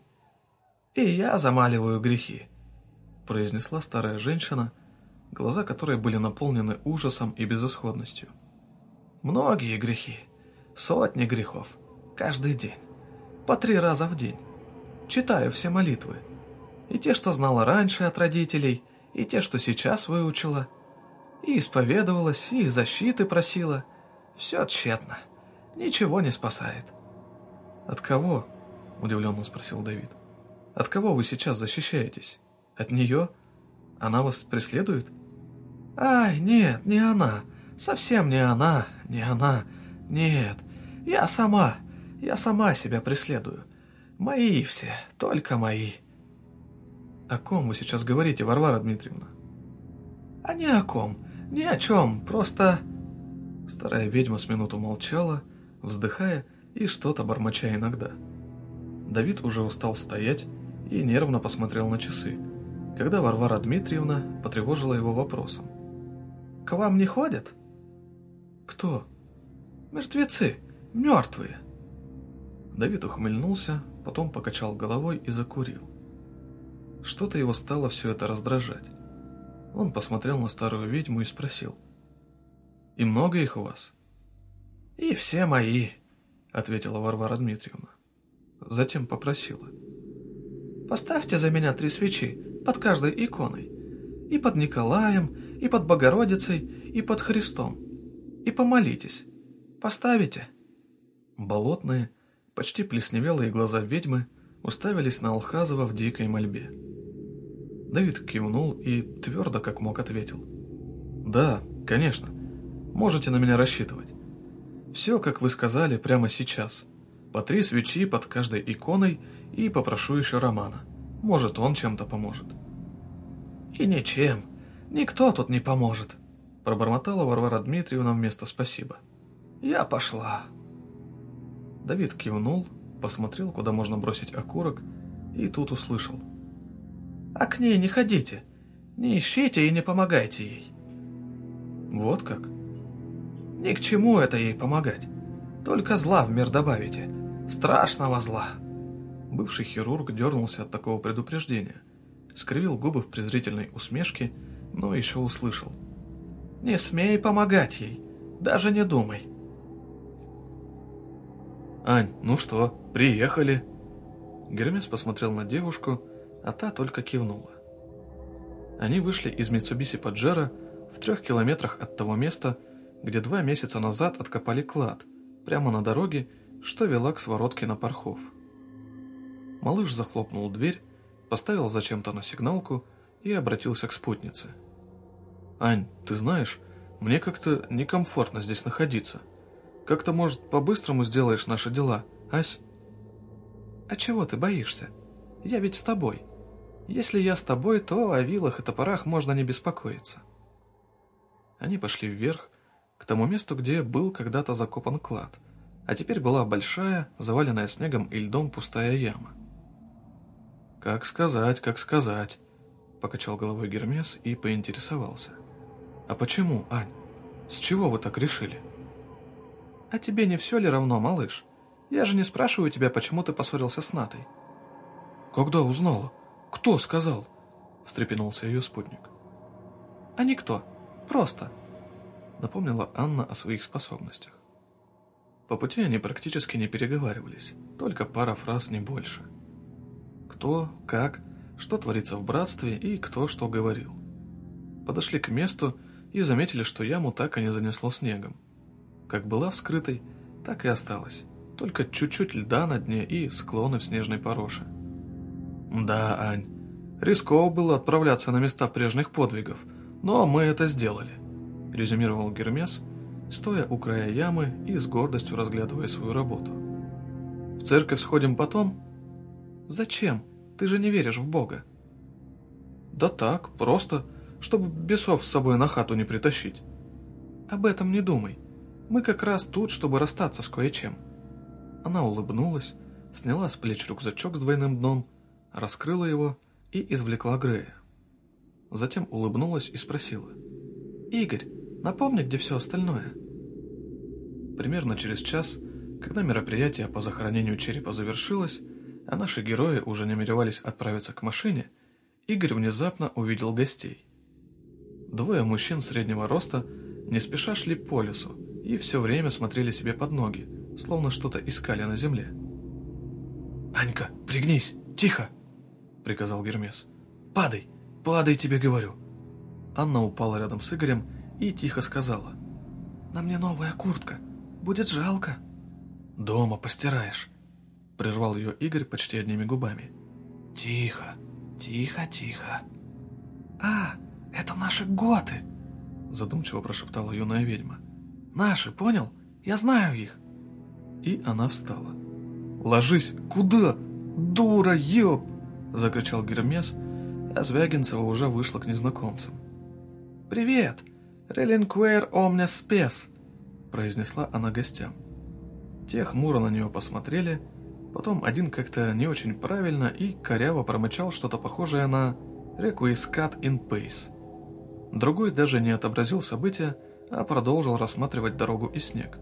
Speaker 1: «И я замаливаю грехи», — произнесла старая женщина, глаза которой были наполнены ужасом и безысходностью. «Многие грехи. Сотни грехов. Каждый день. По три раза в день. Читаю все молитвы. И те, что знала раньше от родителей, и те, что сейчас выучила. И исповедовалась, и защиты просила. Все тщетно. Ничего не спасает. «От кого?» – удивленно спросил Давид. «От кого вы сейчас защищаетесь? От нее? Она вас преследует?» «Ай, нет, не она. Совсем не она, не она. Нет, я сама. Я сама себя преследую. Мои все, только мои». «О ком вы сейчас говорите, Варвара Дмитриевна?» «А ни о ком, ни о чем, просто...» Старая ведьма с минуту молчала, вздыхая и что-то бормоча иногда. Давид уже устал стоять и нервно посмотрел на часы, когда Варвара Дмитриевна потревожила его вопросом. «К вам не ходят?» «Кто?» «Мертвецы, мертвые». Давид ухмыльнулся, потом покачал головой и закурил. Что-то его стало все это раздражать. Он посмотрел на старую ведьму и спросил. «И много их у вас?» «И все мои», — ответила Варвара Дмитриевна. Затем попросила. «Поставьте за меня три свечи под каждой иконой. И под Николаем, и под Богородицей, и под Христом. И помолитесь. Поставите?» Болотные, почти плесневелые глаза ведьмы уставились на Алхазова в дикой мольбе. Давид кивнул и твердо как мог ответил. «Да, конечно. Можете на меня рассчитывать. Все, как вы сказали, прямо сейчас. По три свечи под каждой иконой и попрошу еще Романа. Может, он чем-то поможет». «И ничем. Никто тут не поможет», — пробормотала Варвара Дмитриевна вместо «спасибо». «Я пошла». Давид кивнул, посмотрел, куда можно бросить окурок, и тут услышал. «А к ней не ходите, не ищите и не помогайте ей». «Вот как?» «Ни к чему это ей помогать, только зла в мир добавите, страшного зла». Бывший хирург дернулся от такого предупреждения, скривил губы в презрительной усмешке, но еще услышал. «Не смей помогать ей, даже не думай». «Ань, ну что, приехали?» Гермес посмотрел на девушку, а та только кивнула. Они вышли из Митсубиси Паджеро в трех километрах от того места, где два месяца назад откопали клад, прямо на дороге, что вела к своротке на Пархов. Малыш захлопнул дверь, поставил зачем-то на сигналку и обратился к спутнице. «Ань, ты знаешь, мне как-то некомфортно здесь находиться». Как-то, может, по-быстрому сделаешь наши дела, Ась?» «А чего ты боишься? Я ведь с тобой. Если я с тобой, то о вилах и топорах можно не беспокоиться». Они пошли вверх, к тому месту, где был когда-то закопан клад, а теперь была большая, заваленная снегом и льдом пустая яма. «Как сказать, как сказать», — покачал головой Гермес и поинтересовался. «А почему, Ань? С чего вы так решили?» «А тебе не все ли равно, малыш? Я же не спрашиваю тебя, почему ты поссорился с Натой». «Когда узнала? Кто сказал?» – встрепенулся ее спутник. «А никто. Просто», – напомнила Анна о своих способностях. По пути они практически не переговаривались, только пара фраз, не больше. Кто, как, что творится в братстве и кто что говорил. Подошли к месту и заметили, что яму так и не занесло снегом. Как была вскрытой, так и осталась. Только чуть-чуть льда на дне и склоны в снежной пороше. Да, Ань, рисково было отправляться на места прежних подвигов, но мы это сделали, резюмировал Гермес, стоя у края ямы и с гордостью разглядывая свою работу. В церковь сходим потом? Зачем? Ты же не веришь в Бога. Да так, просто, чтобы бесов с собой на хату не притащить. Об этом не думай. Мы как раз тут, чтобы расстаться с кое-чем». Она улыбнулась, сняла с плеч рюкзачок с двойным дном, раскрыла его и извлекла Грея. Затем улыбнулась и спросила. «Игорь, напомни, где все остальное?» Примерно через час, когда мероприятие по захоронению черепа завершилось, а наши герои уже намеревались отправиться к машине, Игорь внезапно увидел гостей. Двое мужчин среднего роста не спеша шли по лесу, и все время смотрели себе под ноги, словно что-то искали на земле. «Анька, пригнись, тихо!» — приказал Гермес. «Падай, падай, тебе говорю!» Анна упала рядом с Игорем и тихо сказала. «На мне новая куртка, будет жалко». «Дома постираешь», — прервал ее Игорь почти одними губами. «Тихо, тихо, тихо». «А, это наши готы!» задумчиво прошептала юная ведьма. Наши, понял? Я знаю их. И она встала. Ложись, куда? Дура, ёб! Закричал Гермес, а Звягинцева уже вышла к незнакомцам. «Привет! Релинквейр омня спес!» произнесла она гостям. Те хмуро на нее посмотрели, потом один как-то не очень правильно и коряво промычал что-то похожее на «Requiescat in Pace». Другой даже не отобразил события, а продолжил рассматривать дорогу и снег.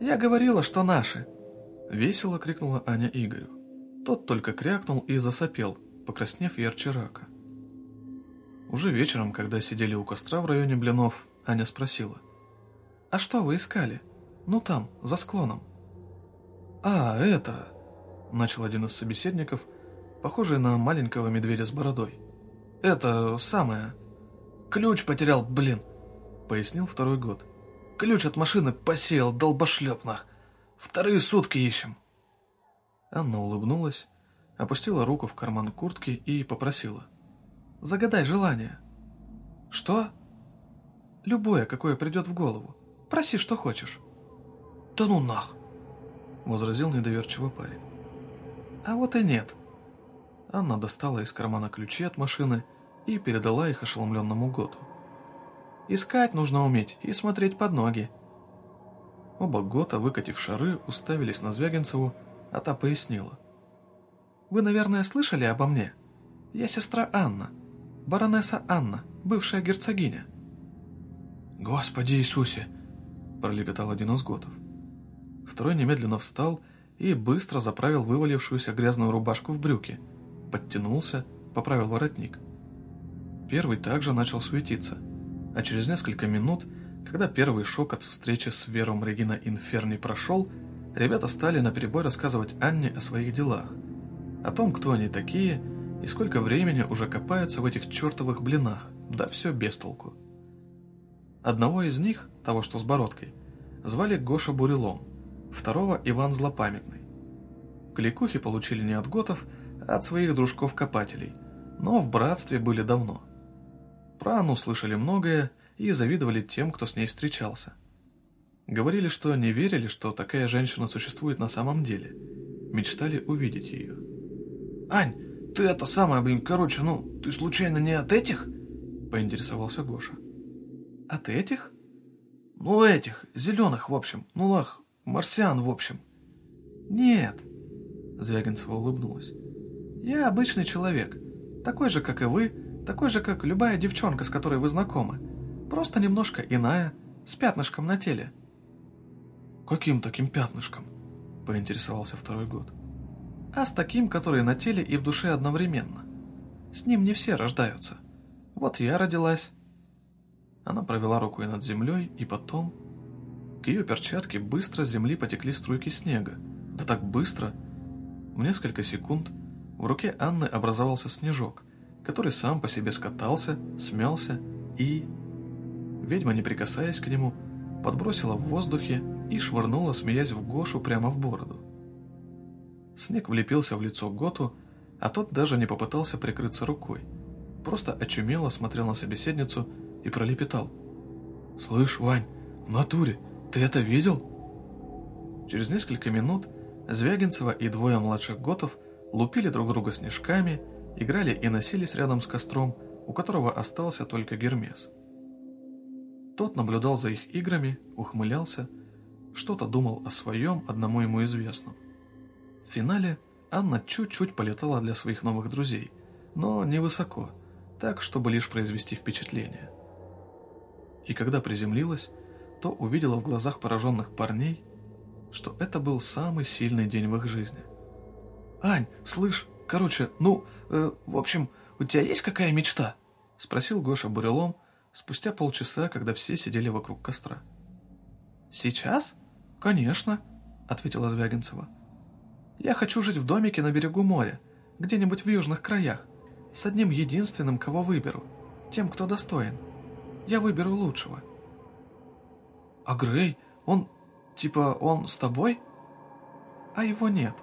Speaker 1: «Я говорила, что наши. Весело крикнула Аня Игорю. Тот только крякнул и засопел, покраснев ярче рака. Уже вечером, когда сидели у костра в районе Блинов, Аня спросила. «А что вы искали? Ну там, за склоном». «А, это...» — начал один из собеседников, похожий на маленького медведя с бородой. «Это самое...» «Ключ потерял, блин!» — пояснил второй год. «Ключ от машины посеял, долбошлепнах. Вторые сутки ищем». Анна улыбнулась, опустила руку в карман куртки и попросила. «Загадай желание». «Что?» «Любое, какое придет в голову. Проси, что хочешь». «Да ну нах!» — возразил недоверчивый парень. «А вот и нет». Анна достала из кармана ключи от машины и передала их ошеломленному Готу. «Искать нужно уметь и смотреть под ноги». Оба Гота, выкатив шары, уставились на Звягинцеву, а та пояснила. «Вы, наверное, слышали обо мне? Я сестра Анна, баронесса Анна, бывшая герцогиня». «Господи Иисусе!» – пролепетал один из готов. Второй немедленно встал и быстро заправил вывалившуюся грязную рубашку в брюки, подтянулся, поправил воротник. Первый также начал суетиться, а через несколько минут, когда первый шок от встречи с Вером Регина Инферни прошел, ребята стали наперебой рассказывать Анне о своих делах, о том, кто они такие и сколько времени уже копаются в этих чертовых блинах, да все без толку. Одного из них, того, что с бородкой, звали Гоша Бурелом, второго Иван Злопамятный. Кликухи получили не от готов, а от своих дружков-копателей, но в братстве были давно. Про Анну слышали многое и завидовали тем, кто с ней встречался. Говорили, что не верили, что такая женщина существует на самом деле. Мечтали увидеть ее. «Ань, ты это самое, блин, короче, ну, ты случайно не от этих?» Поинтересовался Гоша. «От этих?» «Ну, этих, зеленых, в общем. Ну, ах, марсиан, в общем». «Нет», — Звягинцева улыбнулась. «Я обычный человек. Такой же, как и вы, такой же, как любая девчонка, с которой вы знакомы. Просто немножко иная, с пятнышком на теле». «Каким таким пятнышком?» — поинтересовался второй год. «А с таким, который на теле и в душе одновременно. С ним не все рождаются. Вот я родилась». Она провела рукой над землей, и потом... К ее перчатке быстро с земли потекли струйки снега. Да так быстро! В несколько секунд в руке Анны образовался снежок, который сам по себе скатался, смялся и... Ведьма, не прикасаясь к нему, подбросила в воздухе и швырнула, смеясь в Гошу прямо в бороду. Снег влепился в лицо Готу, а тот даже не попытался прикрыться рукой. Просто очумело смотрел на собеседницу и пролепетал. «Слышь, Вань, в натуре, ты это видел?» Через несколько минут Звягинцева и двое младших готов лупили друг друга снежками, играли и носились рядом с костром, у которого остался только Гермес. Тот наблюдал за их играми, ухмылялся, что-то думал о своем, одному ему известном. В финале Анна чуть-чуть полетала для своих новых друзей, но невысоко, так, чтобы лишь произвести впечатление. И когда приземлилась, то увидела в глазах пораженных парней, что это был самый сильный день в их жизни. «Ань, слышь, короче, ну, э, в общем, у тебя есть какая мечта?» — спросил Гоша бурелом, спустя полчаса, когда все сидели вокруг костра. «Сейчас? Конечно», — ответила Звягинцева. «Я хочу жить в домике на берегу моря, где-нибудь в южных краях, с одним единственным, кого выберу, тем, кто достоин. Я выберу лучшего». «А Грей, он, типа, он с тобой?» «А его нет.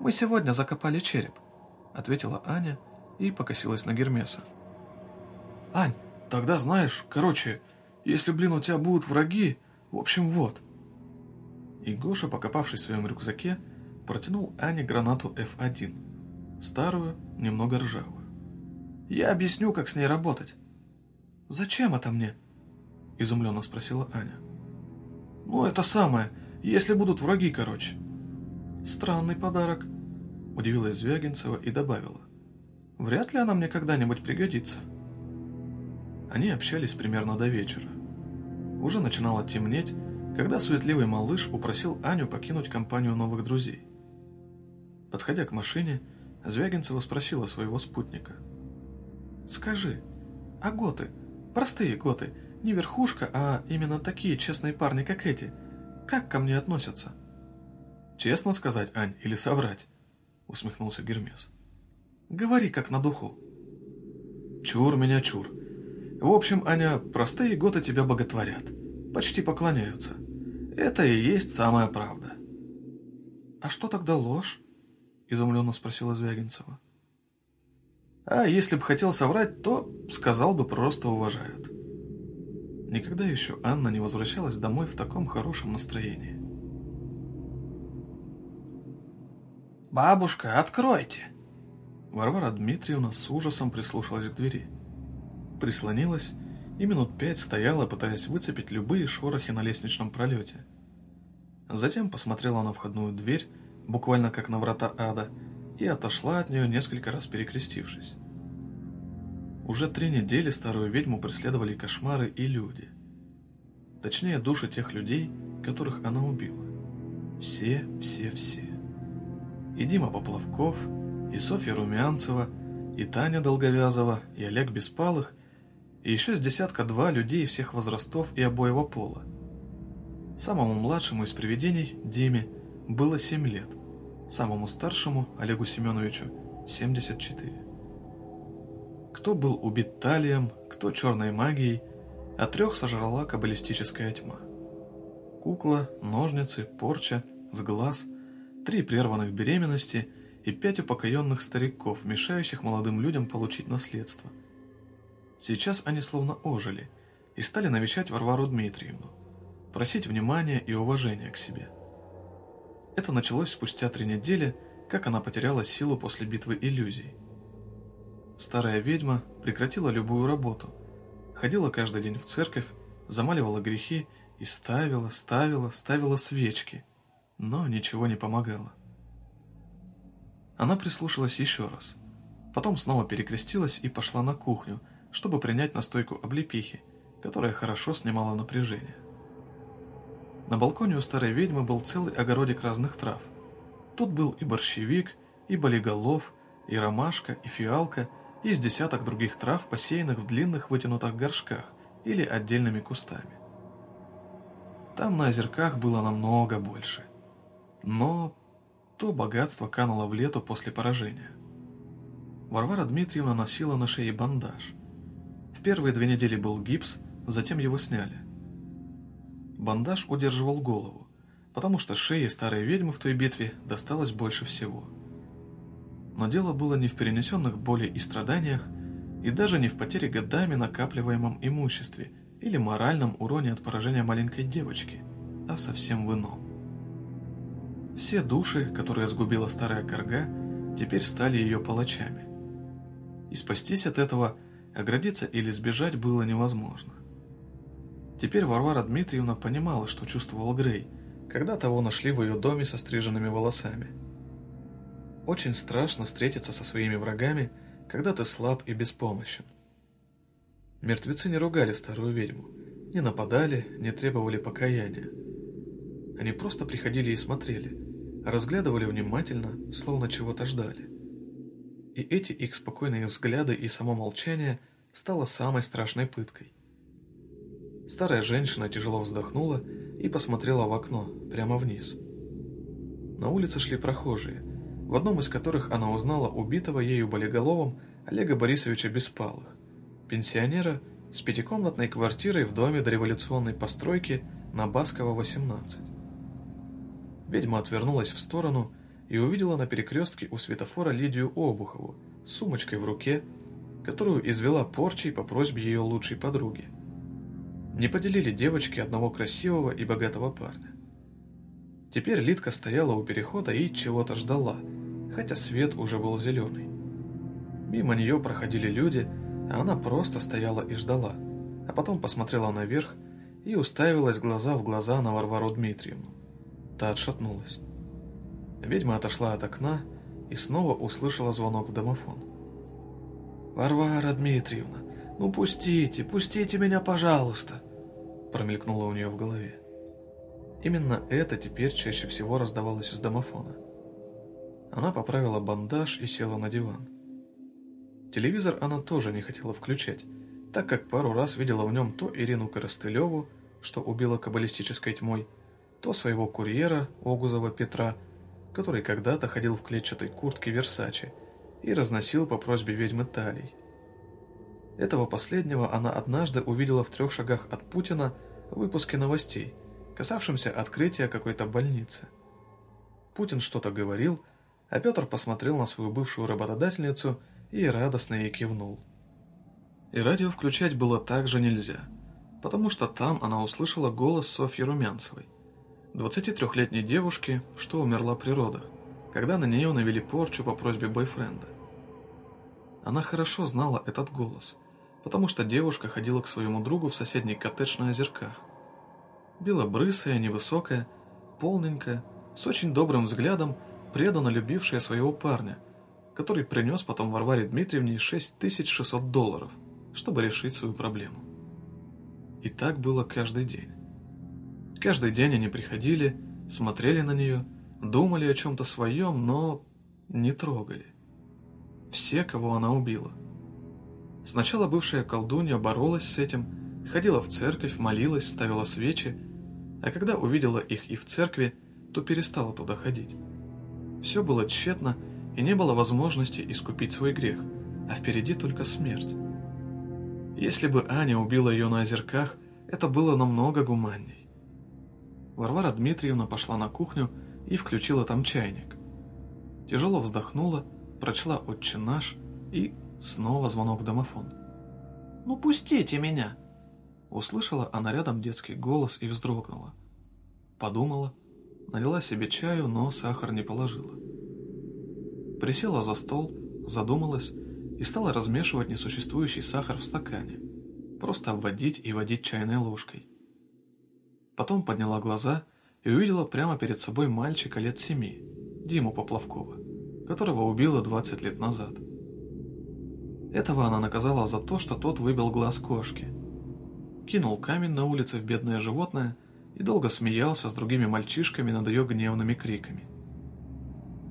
Speaker 1: Мы сегодня закопали череп», — ответила Аня и покосилась на Гермеса. «Ань, Тогда знаешь, короче, если, блин, у тебя будут враги, в общем, вот. И Гоша, покопавшись в своем рюкзаке, протянул Ане гранату F1. Старую, немного ржавую. Я объясню, как с ней работать. «Зачем это мне?» – изумленно спросила Аня. «Ну, это самое, если будут враги, короче». «Странный подарок», – удивилась Звягинцева и добавила. «Вряд ли она мне когда-нибудь пригодится». Они общались примерно до вечера. Уже начинало темнеть, когда суетливый малыш упросил Аню покинуть компанию новых друзей – Подходя к машине, Звягинцева спросила своего спутника. «Скажи, а готы, простые готы, не верхушка, а именно такие честные парни, как эти, как ко мне относятся?» «Честно сказать, Ань, или соврать?» усмехнулся Гермес. «Говори как на духу». «Чур меня, чур. В общем, Аня, простые готы тебя боготворят, почти поклоняются. Это и есть самая правда». «А что тогда ложь?» Изумленно спросила Звягинцева. А если бы хотел соврать, то сказал бы просто уважают. Никогда еще Анна не возвращалась домой в таком хорошем настроении. «Бабушка, откройте!» Варвара Дмитриевна с ужасом прислушалась к двери. Прислонилась и минут пять стояла, пытаясь выцепить любые шорохи на лестничном пролете. Затем посмотрела на входную дверь, буквально как на врата ада, и отошла от нее несколько раз перекрестившись. Уже три недели старую ведьму преследовали кошмары и люди. Точнее, души тех людей, которых она убила. Все, все, все. И Дима Поплавков, и Софья Румянцева, и Таня Долговязова, и Олег Беспалых, и еще с десятка-два людей всех возрастов и обоего пола. Самому младшему из привидений, Диме, было 7 лет, самому старшему, Олегу Семеновичу, 74. Кто был убит талием, кто черной магией, а трех сожрала каббалистическая тьма. Кукла, ножницы, порча, сглаз, три прерванных беременности и пять упокоенных стариков, мешающих молодым людям получить наследство. Сейчас они словно ожили и стали навещать Варвару Дмитриевну, просить внимания и уважения к себе – это началось спустя три недели, как она потеряла силу после битвы иллюзий. Старая ведьма прекратила любую работу, ходила каждый день в церковь, замаливала грехи и ставила, ставила, ставила свечки, но ничего не помогало. Она прислушалась еще раз, потом снова перекрестилась и пошла на кухню, чтобы принять настойку облепихи, которая хорошо снимала напряжение. На балконе у старой ведьмы был целый огородик разных трав. Тут был и борщевик, и болиголов, и ромашка, и фиалка, и с десяток других трав, посеянных в длинных вытянутых горшках или отдельными кустами. Там на озерках было намного больше. Но то богатство кануло в лету после поражения. Варвара Дмитриевна носила на шее бандаж. В первые две недели был гипс, затем его сняли. Бандаж удерживал голову, потому что шее старой ведьмы в той битве досталось больше всего. Но дело было не в перенесенных боли и страданиях, и даже не в потере годами накапливаемом имуществе или моральном уроне от поражения маленькой девочки, а совсем в ином. Все души, которые сгубила старая корга, теперь стали ее палачами. И спастись от этого, оградиться или сбежать было невозможно. Теперь Варвара Дмитриевна понимала, что чувствовал Грей, когда того нашли в ее доме со стриженными волосами. Очень страшно встретиться со своими врагами, когда ты слаб и беспомощен. Мертвецы не ругали старую ведьму, не нападали, не требовали покаяния. Они просто приходили и смотрели, разглядывали внимательно, словно чего-то ждали. И эти их спокойные взгляды и само молчание стало самой страшной пыткой – Старая женщина тяжело вздохнула и посмотрела в окно, прямо вниз. На улице шли прохожие, в одном из которых она узнала убитого ею болеголовым Олега Борисовича Беспалых, пенсионера с пятикомнатной квартирой в доме дореволюционной постройки на Баскова, 18. Ведьма отвернулась в сторону и увидела на перекрестке у светофора Лидию Обухову с сумочкой в руке, которую извела порчей по просьбе ее лучшей подруги – не поделили девочки одного красивого и богатого парня. Теперь Литка стояла у перехода и чего-то ждала, хотя свет уже был зеленый. Мимо нее проходили люди, а она просто стояла и ждала, а потом посмотрела наверх и уставилась глаза в глаза на Варвару Дмитриевну. Та отшатнулась. Ведьма отошла от окна и снова услышала звонок в домофон. «Варвара Дмитриевна, «Ну пустите, пустите меня, пожалуйста!» промелькнуло у нее в голове. Именно это теперь чаще всего раздавалось из домофона. Она поправила бандаж и села на диван. Телевизор она тоже не хотела включать, так как пару раз видела в нем то Ирину Коростылеву, что убила каббалистической тьмой, то своего курьера Огузова Петра, который когда-то ходил в клетчатой куртке Версачи и разносил по просьбе ведьмы талий. Этого последнего она однажды увидела в трех шагах от Путина в выпуске новостей, касавшемся открытия какой-то больницы. Путин что-то говорил, а Петр посмотрел на свою бывшую работодательницу и радостно ей кивнул. И радио включать было также нельзя, потому что там она услышала голос Софьи Румянцевой, 23-летней девушки, что умерла при родах, когда на нее навели порчу по просьбе бойфренда. Она хорошо знала этот голос, потому что девушка ходила к своему другу в соседний коттедж на озерках. Белобрысая, невысокая, полненькая, с очень добрым взглядом, преданно любившая своего парня, который принес потом Варваре Дмитриевне 6600 долларов, чтобы решить свою проблему. И так было каждый день. Каждый день они приходили, смотрели на нее, думали о чем-то своем, но не трогали. Все, кого она убила. Сначала бывшая колдунья боролась с этим, ходила в церковь, молилась, ставила свечи, а когда увидела их и в церкви, то перестала туда ходить. Все было тщетно, и не было возможности искупить свой грех, а впереди только смерть. Если бы Аня убила ее на озерках, это было намного гуманней. Варвара Дмитриевна пошла на кухню и включила там чайник. Тяжело вздохнула, прочла «Отче наш» и снова звонок в домофон. «Ну пустите меня!» Услышала она рядом детский голос и вздрогнула. Подумала, налила себе чаю, но сахар не положила. Присела за стол, задумалась и стала размешивать несуществующий сахар в стакане. Просто вводить и водить чайной ложкой. Потом подняла глаза и увидела прямо перед собой мальчика лет семи, Диму Поплавкова, которого убила 20 лет назад. Этого она наказала за то, что тот выбил глаз кошки. Кинул камень на улице в бедное животное и долго смеялся с другими мальчишками над ее гневными криками.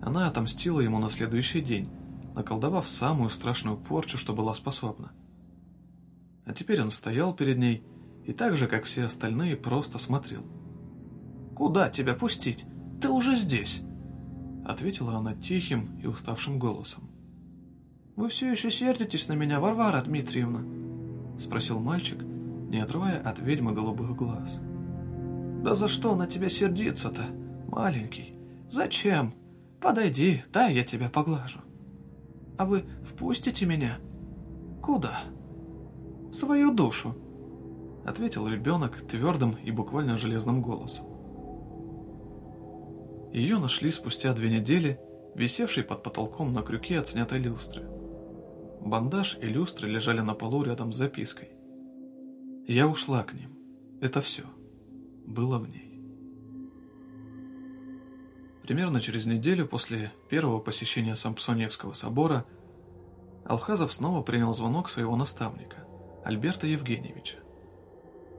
Speaker 1: Она отомстила ему на следующий день, наколдовав самую страшную порчу, что была способна. А теперь он стоял перед ней и так же, как все остальные, просто смотрел. «Куда тебя пустить? Ты уже здесь!» Ответила она тихим и уставшим голосом. «Вы все еще сердитесь на меня, Варвара Дмитриевна?» Спросил мальчик, не отрывая от ведьмы голубых глаз. «Да за что на тебя сердиться-то, маленький? Зачем? Подойди, дай я тебя поглажу. А вы впустите меня? Куда?» «В свою душу», — ответил ребенок твердым и буквально железным голосом. Ее нашли спустя две недели, висевшей под потолком на крюке от снятой люстры. Бандаж и люстры лежали на полу рядом с запиской. Я ушла к ним. Это все. Было в ней. Примерно через неделю после первого посещения Сампсоневского собора Алхазов снова принял звонок своего наставника, Альберта Евгеньевича.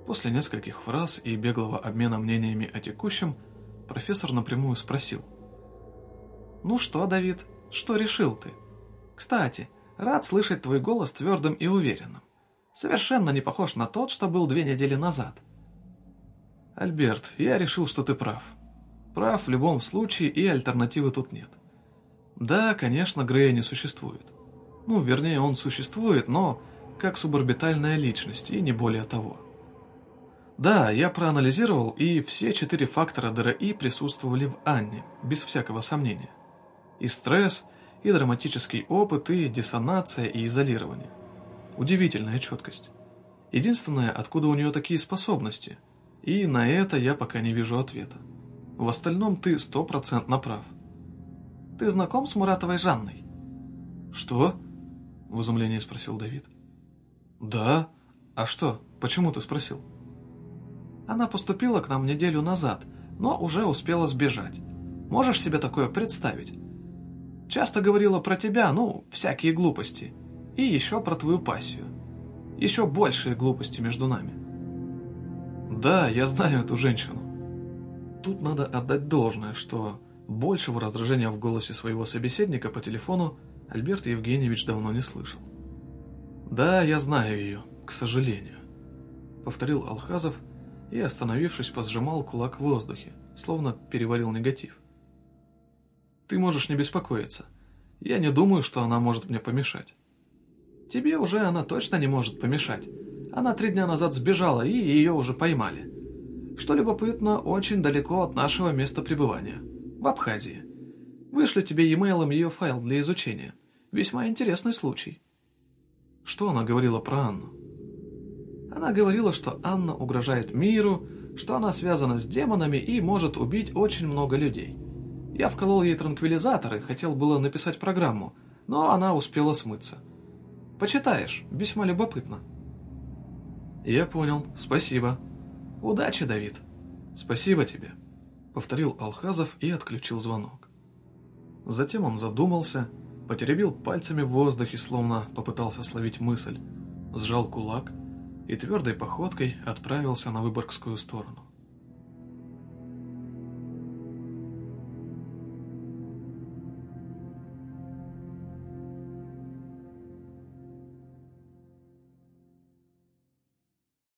Speaker 1: После нескольких фраз и беглого обмена мнениями о текущем, профессор напрямую спросил. «Ну что, Давид, что решил ты? Кстати, Рад слышать твой голос твердым и уверенным. Совершенно не похож на тот, что был две недели назад. Альберт, я решил, что ты прав. Прав в любом случае, и альтернативы тут нет. Да, конечно, Грея не существует. Ну, вернее, он существует, но как суборбитальная личность, и не более того. Да, я проанализировал, и все четыре фактора ДРИ присутствовали в Анне, без всякого сомнения. И стресс, и драматический опыт, и диссонация, и изолирование. Удивительная четкость. Единственное, откуда у нее такие способности. И на это я пока не вижу ответа. В остальном ты стопроцентно прав. Ты знаком с Муратовой Жанной? Что? В изумлении спросил Давид. Да. А что? Почему ты спросил? Она поступила к нам неделю назад, но уже успела сбежать. Можешь себе такое представить? Часто говорила про тебя, ну, всякие глупости. И еще про твою пассию. Еще большие глупости между нами. Да, я знаю эту женщину. Тут надо отдать должное, что Большего раздражения в голосе своего собеседника по телефону Альберт Евгеньевич давно не слышал. «Да, я знаю ее, к сожалению», — повторил Алхазов и, остановившись, позжимал кулак в воздухе, словно переварил негатив. «Ты можешь не беспокоиться. Я не думаю, что она может мне помешать». «Тебе уже она точно не может помешать. Она три дня назад сбежала, и ее уже поймали. Что любопытно, очень далеко от нашего места пребывания, в Абхазии. Вышлю тебе e-mail ее файл для изучения. Весьма интересный случай». Что она говорила про Анну? Она говорила, что Анна угрожает миру, что она связана с демонами и может убить очень много людей. Я вколол ей транквилизаторы, хотел было написать программу, но она успела смыться. Почитаешь, весьма любопытно. Я понял, спасибо. Удачи, Давид. Спасибо тебе, повторил Алхазов и отключил звонок. Затем он задумался, потеребил пальцами в воздухе, словно попытался словить мысль, сжал кулак и твердой походкой отправился на Выборгскую сторону.